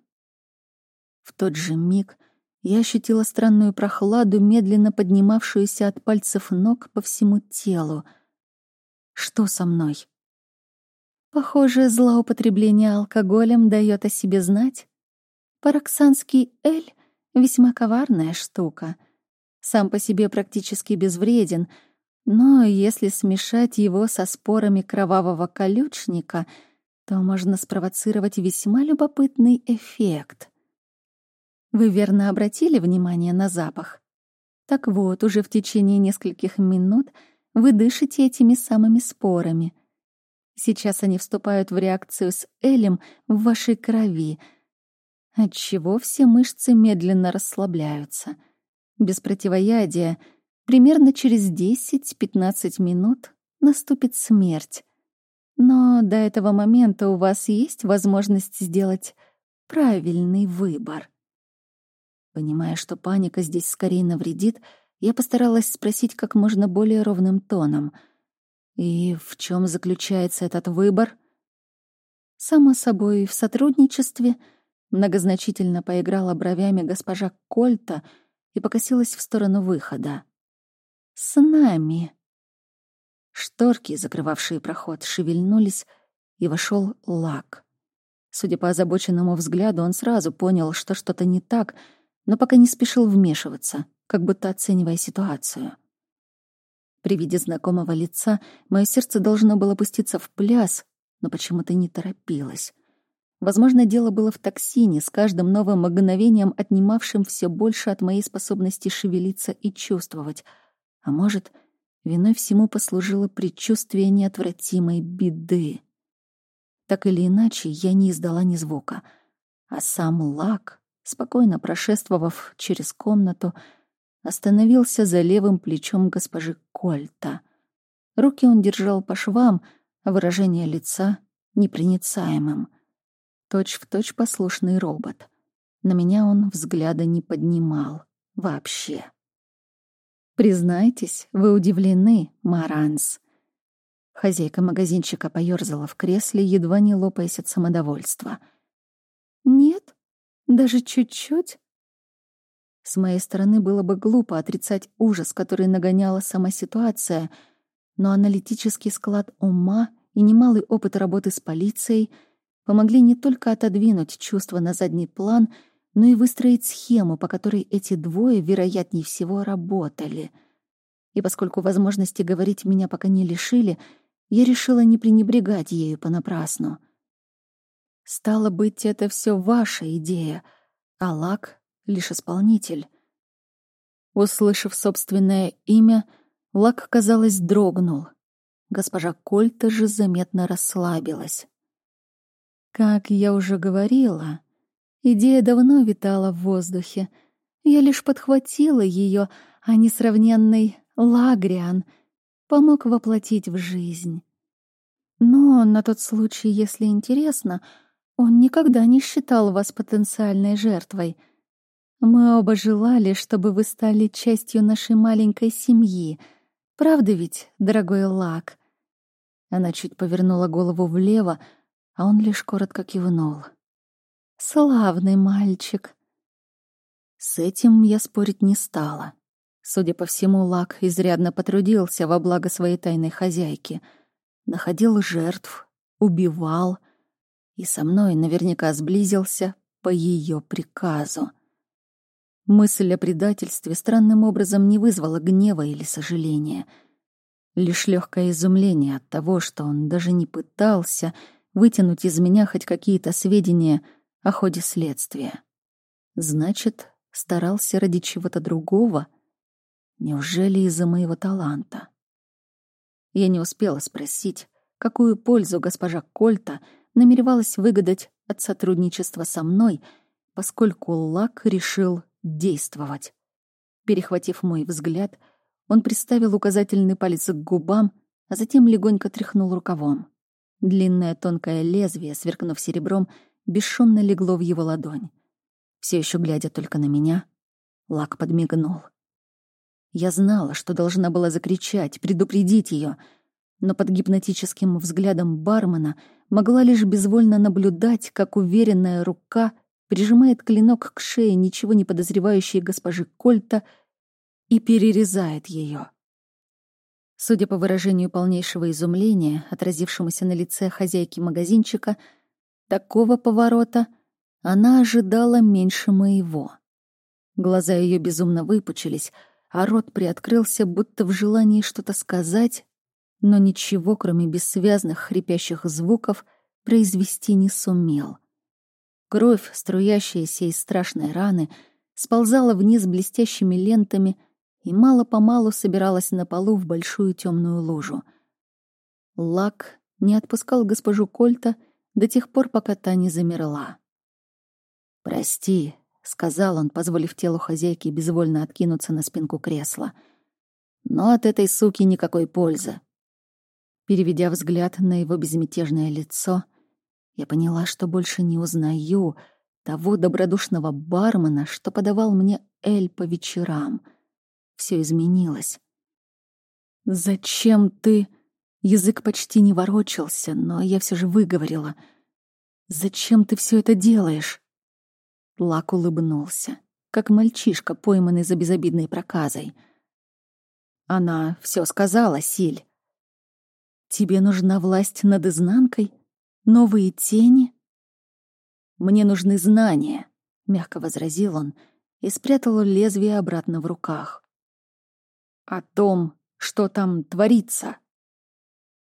В тот же миг я ощутила странную прохладу, медленно поднимавшуюся от пальцев ног по всему телу. Что со мной? Похоже, злоупотребление алкоголем дает о себе знать. Пароксанский эль Весьма коварная штука. Сам по себе практически безвреден, но если смешать его со спорами кровавого колючника, то можно спровоцировать весьма любопытный эффект. Вы верно обратили внимание на запах? Так вот, уже в течение нескольких минут вы дышите этими самыми спорами. Сейчас они вступают в реакцию с элем в вашей крови — отчего все мышцы медленно расслабляются. Без противоядия примерно через 10-15 минут наступит смерть. Но до этого момента у вас есть возможность сделать правильный выбор. Понимая, что паника здесь скорее навредит, я постаралась спросить как можно более ровным тоном. «И в чем заключается этот выбор?» «Само собой, в сотрудничестве — Многозначительно поиграла бровями госпожа Кольта и покосилась в сторону выхода. «С нами!» Шторки, закрывавшие проход, шевельнулись, и вошел Лак. Судя по озабоченному взгляду, он сразу понял, что что-то не так, но пока не спешил вмешиваться, как будто оценивая ситуацию. При виде знакомого лица мое сердце должно было пуститься в пляс, но почему-то не торопилось. Возможно, дело было в токсине, с каждым новым мгновением отнимавшим все больше от моей способности шевелиться и чувствовать. А может, виной всему послужило предчувствие неотвратимой беды. Так или иначе, я не издала ни звука. А сам Лак, спокойно прошествовав через комнату, остановился за левым плечом госпожи Кольта. Руки он держал по швам, а выражение лица — непроницаемым — точь-в-точь послушный робот. На меня он взгляда не поднимал. Вообще. «Признайтесь, вы удивлены, Маранс». Хозяйка магазинчика поёрзала в кресле, едва не лопаясь от самодовольства. «Нет? Даже чуть-чуть?» С моей стороны было бы глупо отрицать ужас, который нагоняла сама ситуация, но аналитический склад ума и немалый опыт работы с полицией помогли не только отодвинуть чувства на задний план, но и выстроить схему, по которой эти двое, вероятнее всего, работали. И поскольку возможности говорить меня пока не лишили, я решила не пренебрегать ею понапрасну. Стало быть, это все ваша идея, а Лак — лишь исполнитель. Услышав собственное имя, Лак, казалось, дрогнул. Госпожа Кольта же заметно расслабилась. Как я уже говорила, идея давно витала в воздухе. Я лишь подхватила ее, а несравненный Лагриан помог воплотить в жизнь. Но на тот случай, если интересно, он никогда не считал вас потенциальной жертвой. Мы оба желали, чтобы вы стали частью нашей маленькой семьи. Правда ведь, дорогой Лак? Она чуть повернула голову влево, а он лишь коротко кивнул. «Славный мальчик!» С этим я спорить не стала. Судя по всему, Лак изрядно потрудился во благо своей тайной хозяйки. Находил жертв, убивал и со мной наверняка сблизился по ее приказу. Мысль о предательстве странным образом не вызвала гнева или сожаления. Лишь легкое изумление от того, что он даже не пытался — вытянуть из меня хоть какие-то сведения о ходе следствия. Значит, старался ради чего-то другого? Неужели из-за моего таланта? Я не успела спросить, какую пользу госпожа Кольта намеревалась выгадать от сотрудничества со мной, поскольку Лак решил действовать. Перехватив мой взгляд, он приставил указательный палец к губам, а затем легонько тряхнул рукавом. Длинное тонкое лезвие, сверкнув серебром, бесшумно легло в его ладонь. Все еще глядя только на меня, Лак подмигнул. Я знала, что должна была закричать, предупредить ее, но под гипнотическим взглядом бармена могла лишь безвольно наблюдать, как уверенная рука прижимает клинок к шее ничего не подозревающей госпожи Кольта и перерезает ее. Судя по выражению полнейшего изумления, отразившемуся на лице хозяйки магазинчика, такого поворота она ожидала меньше моего. Глаза ее безумно выпучились, а рот приоткрылся, будто в желании что-то сказать, но ничего, кроме бессвязных хрипящих звуков, произвести не сумел. Кровь, струящаяся из страшной раны, сползала вниз блестящими лентами — и мало-помалу собиралась на полу в большую темную лужу. Лак не отпускал госпожу Кольта до тех пор, пока та не замерла. «Прости», — сказал он, позволив телу хозяйки безвольно откинуться на спинку кресла. «Но от этой суки никакой пользы». Переведя взгляд на его безмятежное лицо, я поняла, что больше не узнаю того добродушного бармена, что подавал мне Эль по вечерам — все изменилось. «Зачем ты...» Язык почти не ворочался, но я все же выговорила. «Зачем ты все это делаешь?» Лак улыбнулся, как мальчишка, пойманный за безобидной проказой. Она все сказала, Силь. «Тебе нужна власть над изнанкой? Новые тени?» «Мне нужны знания», — мягко возразил он и спрятал лезвие обратно в руках о том, что там творится.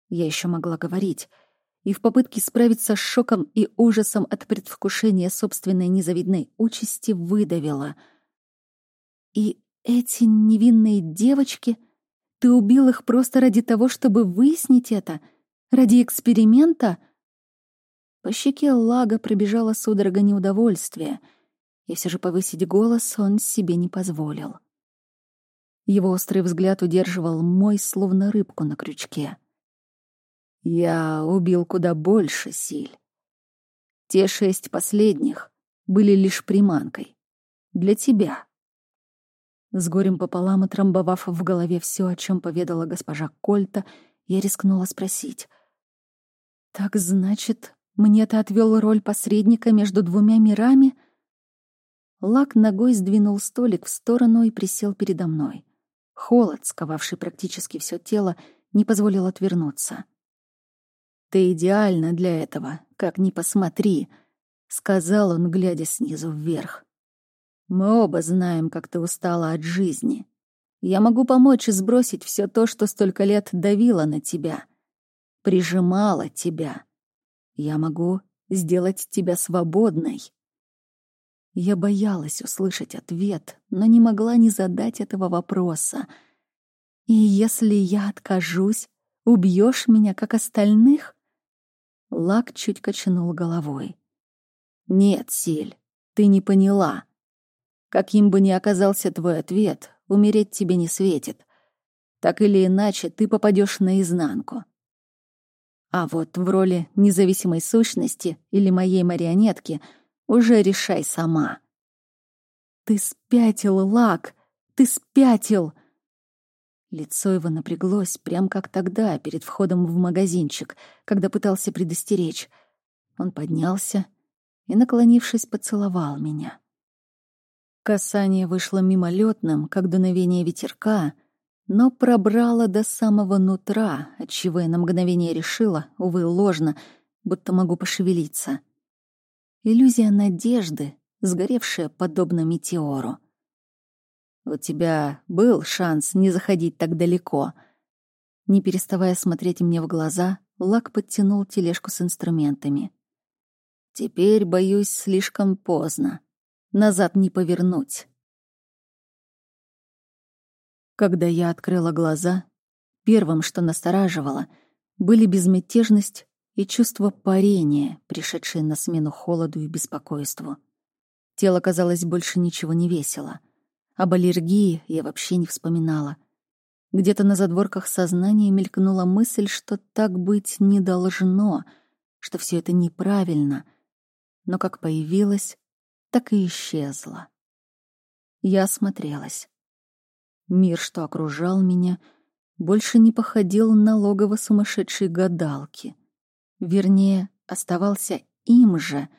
Я еще могла говорить, и в попытке справиться с шоком и ужасом от предвкушения собственной незавидной участи выдавила. И эти невинные девочки, ты убил их просто ради того, чтобы выяснить это? Ради эксперимента? По щеке Лага пробежала судорога неудовольствия, и все же повысить голос он себе не позволил. Его острый взгляд удерживал мой, словно рыбку на крючке. «Я убил куда больше, Силь. Те шесть последних были лишь приманкой. Для тебя. С горем пополам отрамбовав в голове все, о чем поведала госпожа Кольта, я рискнула спросить. «Так значит, мне ты отвел роль посредника между двумя мирами?» Лак ногой сдвинул столик в сторону и присел передо мной. Холод, сковавший практически все тело, не позволил отвернуться. «Ты идеальна для этого, как ни посмотри», — сказал он, глядя снизу вверх. «Мы оба знаем, как ты устала от жизни. Я могу помочь сбросить все то, что столько лет давило на тебя, прижимало тебя. Я могу сделать тебя свободной». Я боялась услышать ответ, но не могла не задать этого вопроса. «И если я откажусь, убьешь меня, как остальных?» Лак чуть качнул головой. «Нет, Силь, ты не поняла. Каким бы ни оказался твой ответ, умереть тебе не светит. Так или иначе, ты попадешь наизнанку. А вот в роли независимой сущности или моей марионетки уже решай сама». «Ты спятил, Лак! Ты спятил!» Лицо его напряглось, прям как тогда, перед входом в магазинчик, когда пытался предостеречь. Он поднялся и, наклонившись, поцеловал меня. Касание вышло мимолетным, как дуновение ветерка, но пробрало до самого нутра, отчего я на мгновение решила, увы, ложно, будто могу пошевелиться. Иллюзия надежды, сгоревшая подобно метеору. У тебя был шанс не заходить так далеко. Не переставая смотреть мне в глаза, Лак подтянул тележку с инструментами. Теперь, боюсь, слишком поздно. Назад не повернуть. Когда я открыла глаза, первым, что настораживало, были безмятежность и чувство парения, пришедшие на смену холоду и беспокойству. Тело, казалось, больше ничего не весило — об аллергии я вообще не вспоминала. Где-то на задворках сознания мелькнула мысль, что так быть не должно, что все это неправильно. Но как появилась, так и исчезла. Я осмотрелась. Мир, что окружал меня, больше не походил на логово сумасшедшей гадалки. Вернее, оставался им же —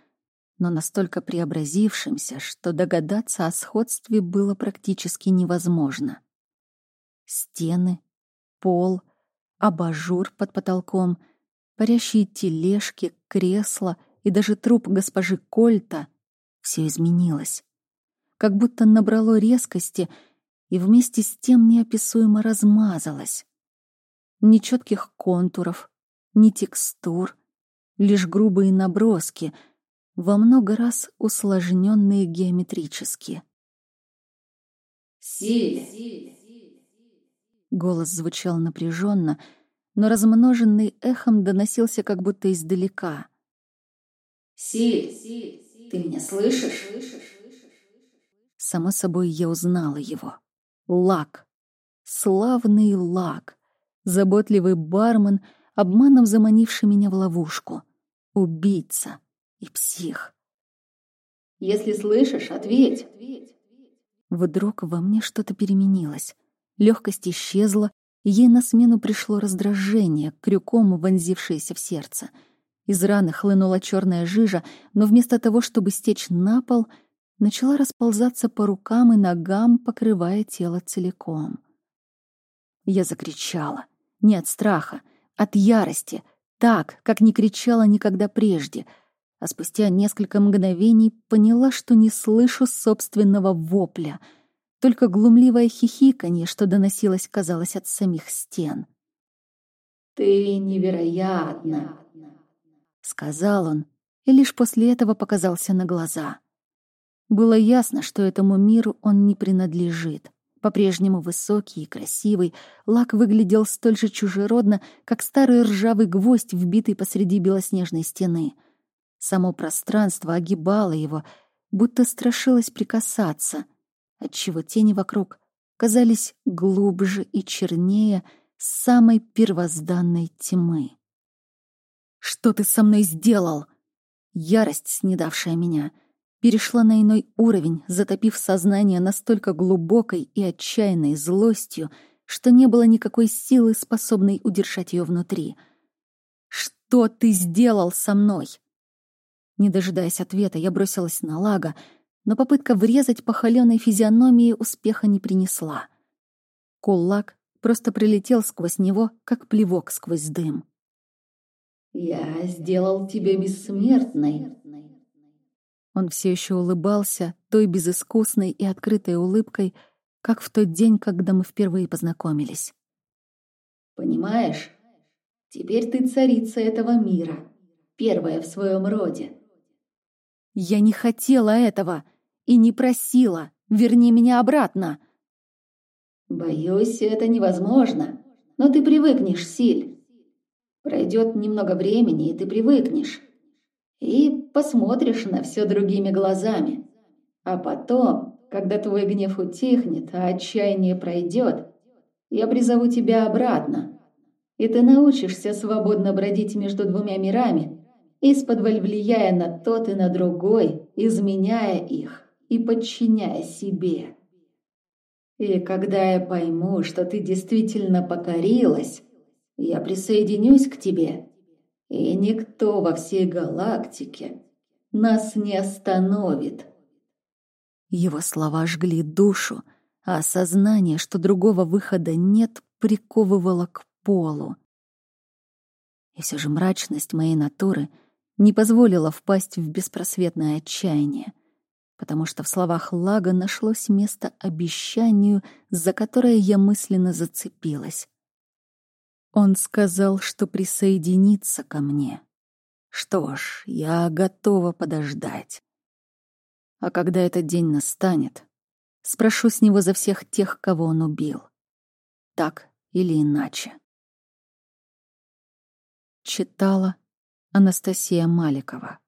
но настолько преобразившимся, что догадаться о сходстве было практически невозможно. Стены, пол, абажур под потолком, парящие тележки, кресла и даже труп госпожи Кольта — все изменилось. Как будто набрало резкости и вместе с тем неописуемо размазалось. Ни четких контуров, ни текстур, лишь грубые наброски — во много раз усложненные геометрически. «Силя!» Голос звучал напряженно, но размноженный эхом доносился как будто издалека. «Силь, ты меня слышишь?» Само собой, я узнала его. Лак. Славный Лак. Заботливый бармен, обманом заманивший меня в ловушку. Убийца и псих. Если слышишь, ответь. Вдруг во мне что-то переменилось. Легкость исчезла, и ей на смену пришло раздражение, крюком вонзившееся в сердце. Из раны хлынула черная жижа, но вместо того, чтобы стечь на пол, начала расползаться по рукам и ногам, покрывая тело целиком. Я закричала. Не от страха, от ярости, так, как не кричала никогда прежде — а спустя несколько мгновений поняла, что не слышу собственного вопля. Только глумливое хихиканье, что доносилось, казалось, от самих стен. «Ты невероятна!» — сказал он, и лишь после этого показался на глаза. Было ясно, что этому миру он не принадлежит. По-прежнему высокий и красивый, Лак выглядел столь же чужеродно, как старый ржавый гвоздь, вбитый посреди белоснежной стены — Само пространство огибало его, будто страшилось прикасаться, отчего тени вокруг казались глубже и чернее самой первозданной тьмы. «Что ты со мной сделал?» Ярость, снедавшая меня, перешла на иной уровень, затопив сознание настолько глубокой и отчаянной злостью, что не было никакой силы, способной удержать ее внутри. «Что ты сделал со мной?» Не дожидаясь ответа, я бросилась на Лага, но попытка врезать по холеной физиономии успеха не принесла. Кулак просто прилетел сквозь него, как плевок сквозь дым. «Я сделал тебя бессмертной». Он все еще улыбался той безыскусной и открытой улыбкой, как в тот день, когда мы впервые познакомились. «Понимаешь, теперь ты царица этого мира, первая в своем роде». «Я не хотела этого и не просила. Верни меня обратно!» «Боюсь, это невозможно, но ты привыкнешь, Силь. Пройдет немного времени, и ты привыкнешь. И посмотришь на все другими глазами. А потом, когда твой гнев утихнет, а отчаяние пройдет, я призову тебя обратно. И ты научишься свободно бродить между двумя мирами, из-под влияя на тот и на другой, изменяя их и подчиняя себе. И когда я пойму, что ты действительно покорилась, я присоединюсь к тебе, и никто во всей галактике нас не остановит. Его слова жгли душу, а осознание, что другого выхода нет, приковывало к полу. И все же мрачность моей натуры не позволила впасть в беспросветное отчаяние — потому что в словах Лага нашлось место обещанию, за которое я мысленно зацепилась. Он сказал, что присоединится ко мне. Что ж, я готова подождать. А когда этот день настанет, спрошу с него за всех тех, кого он убил. Так или иначе. Читала Анастасия Маликова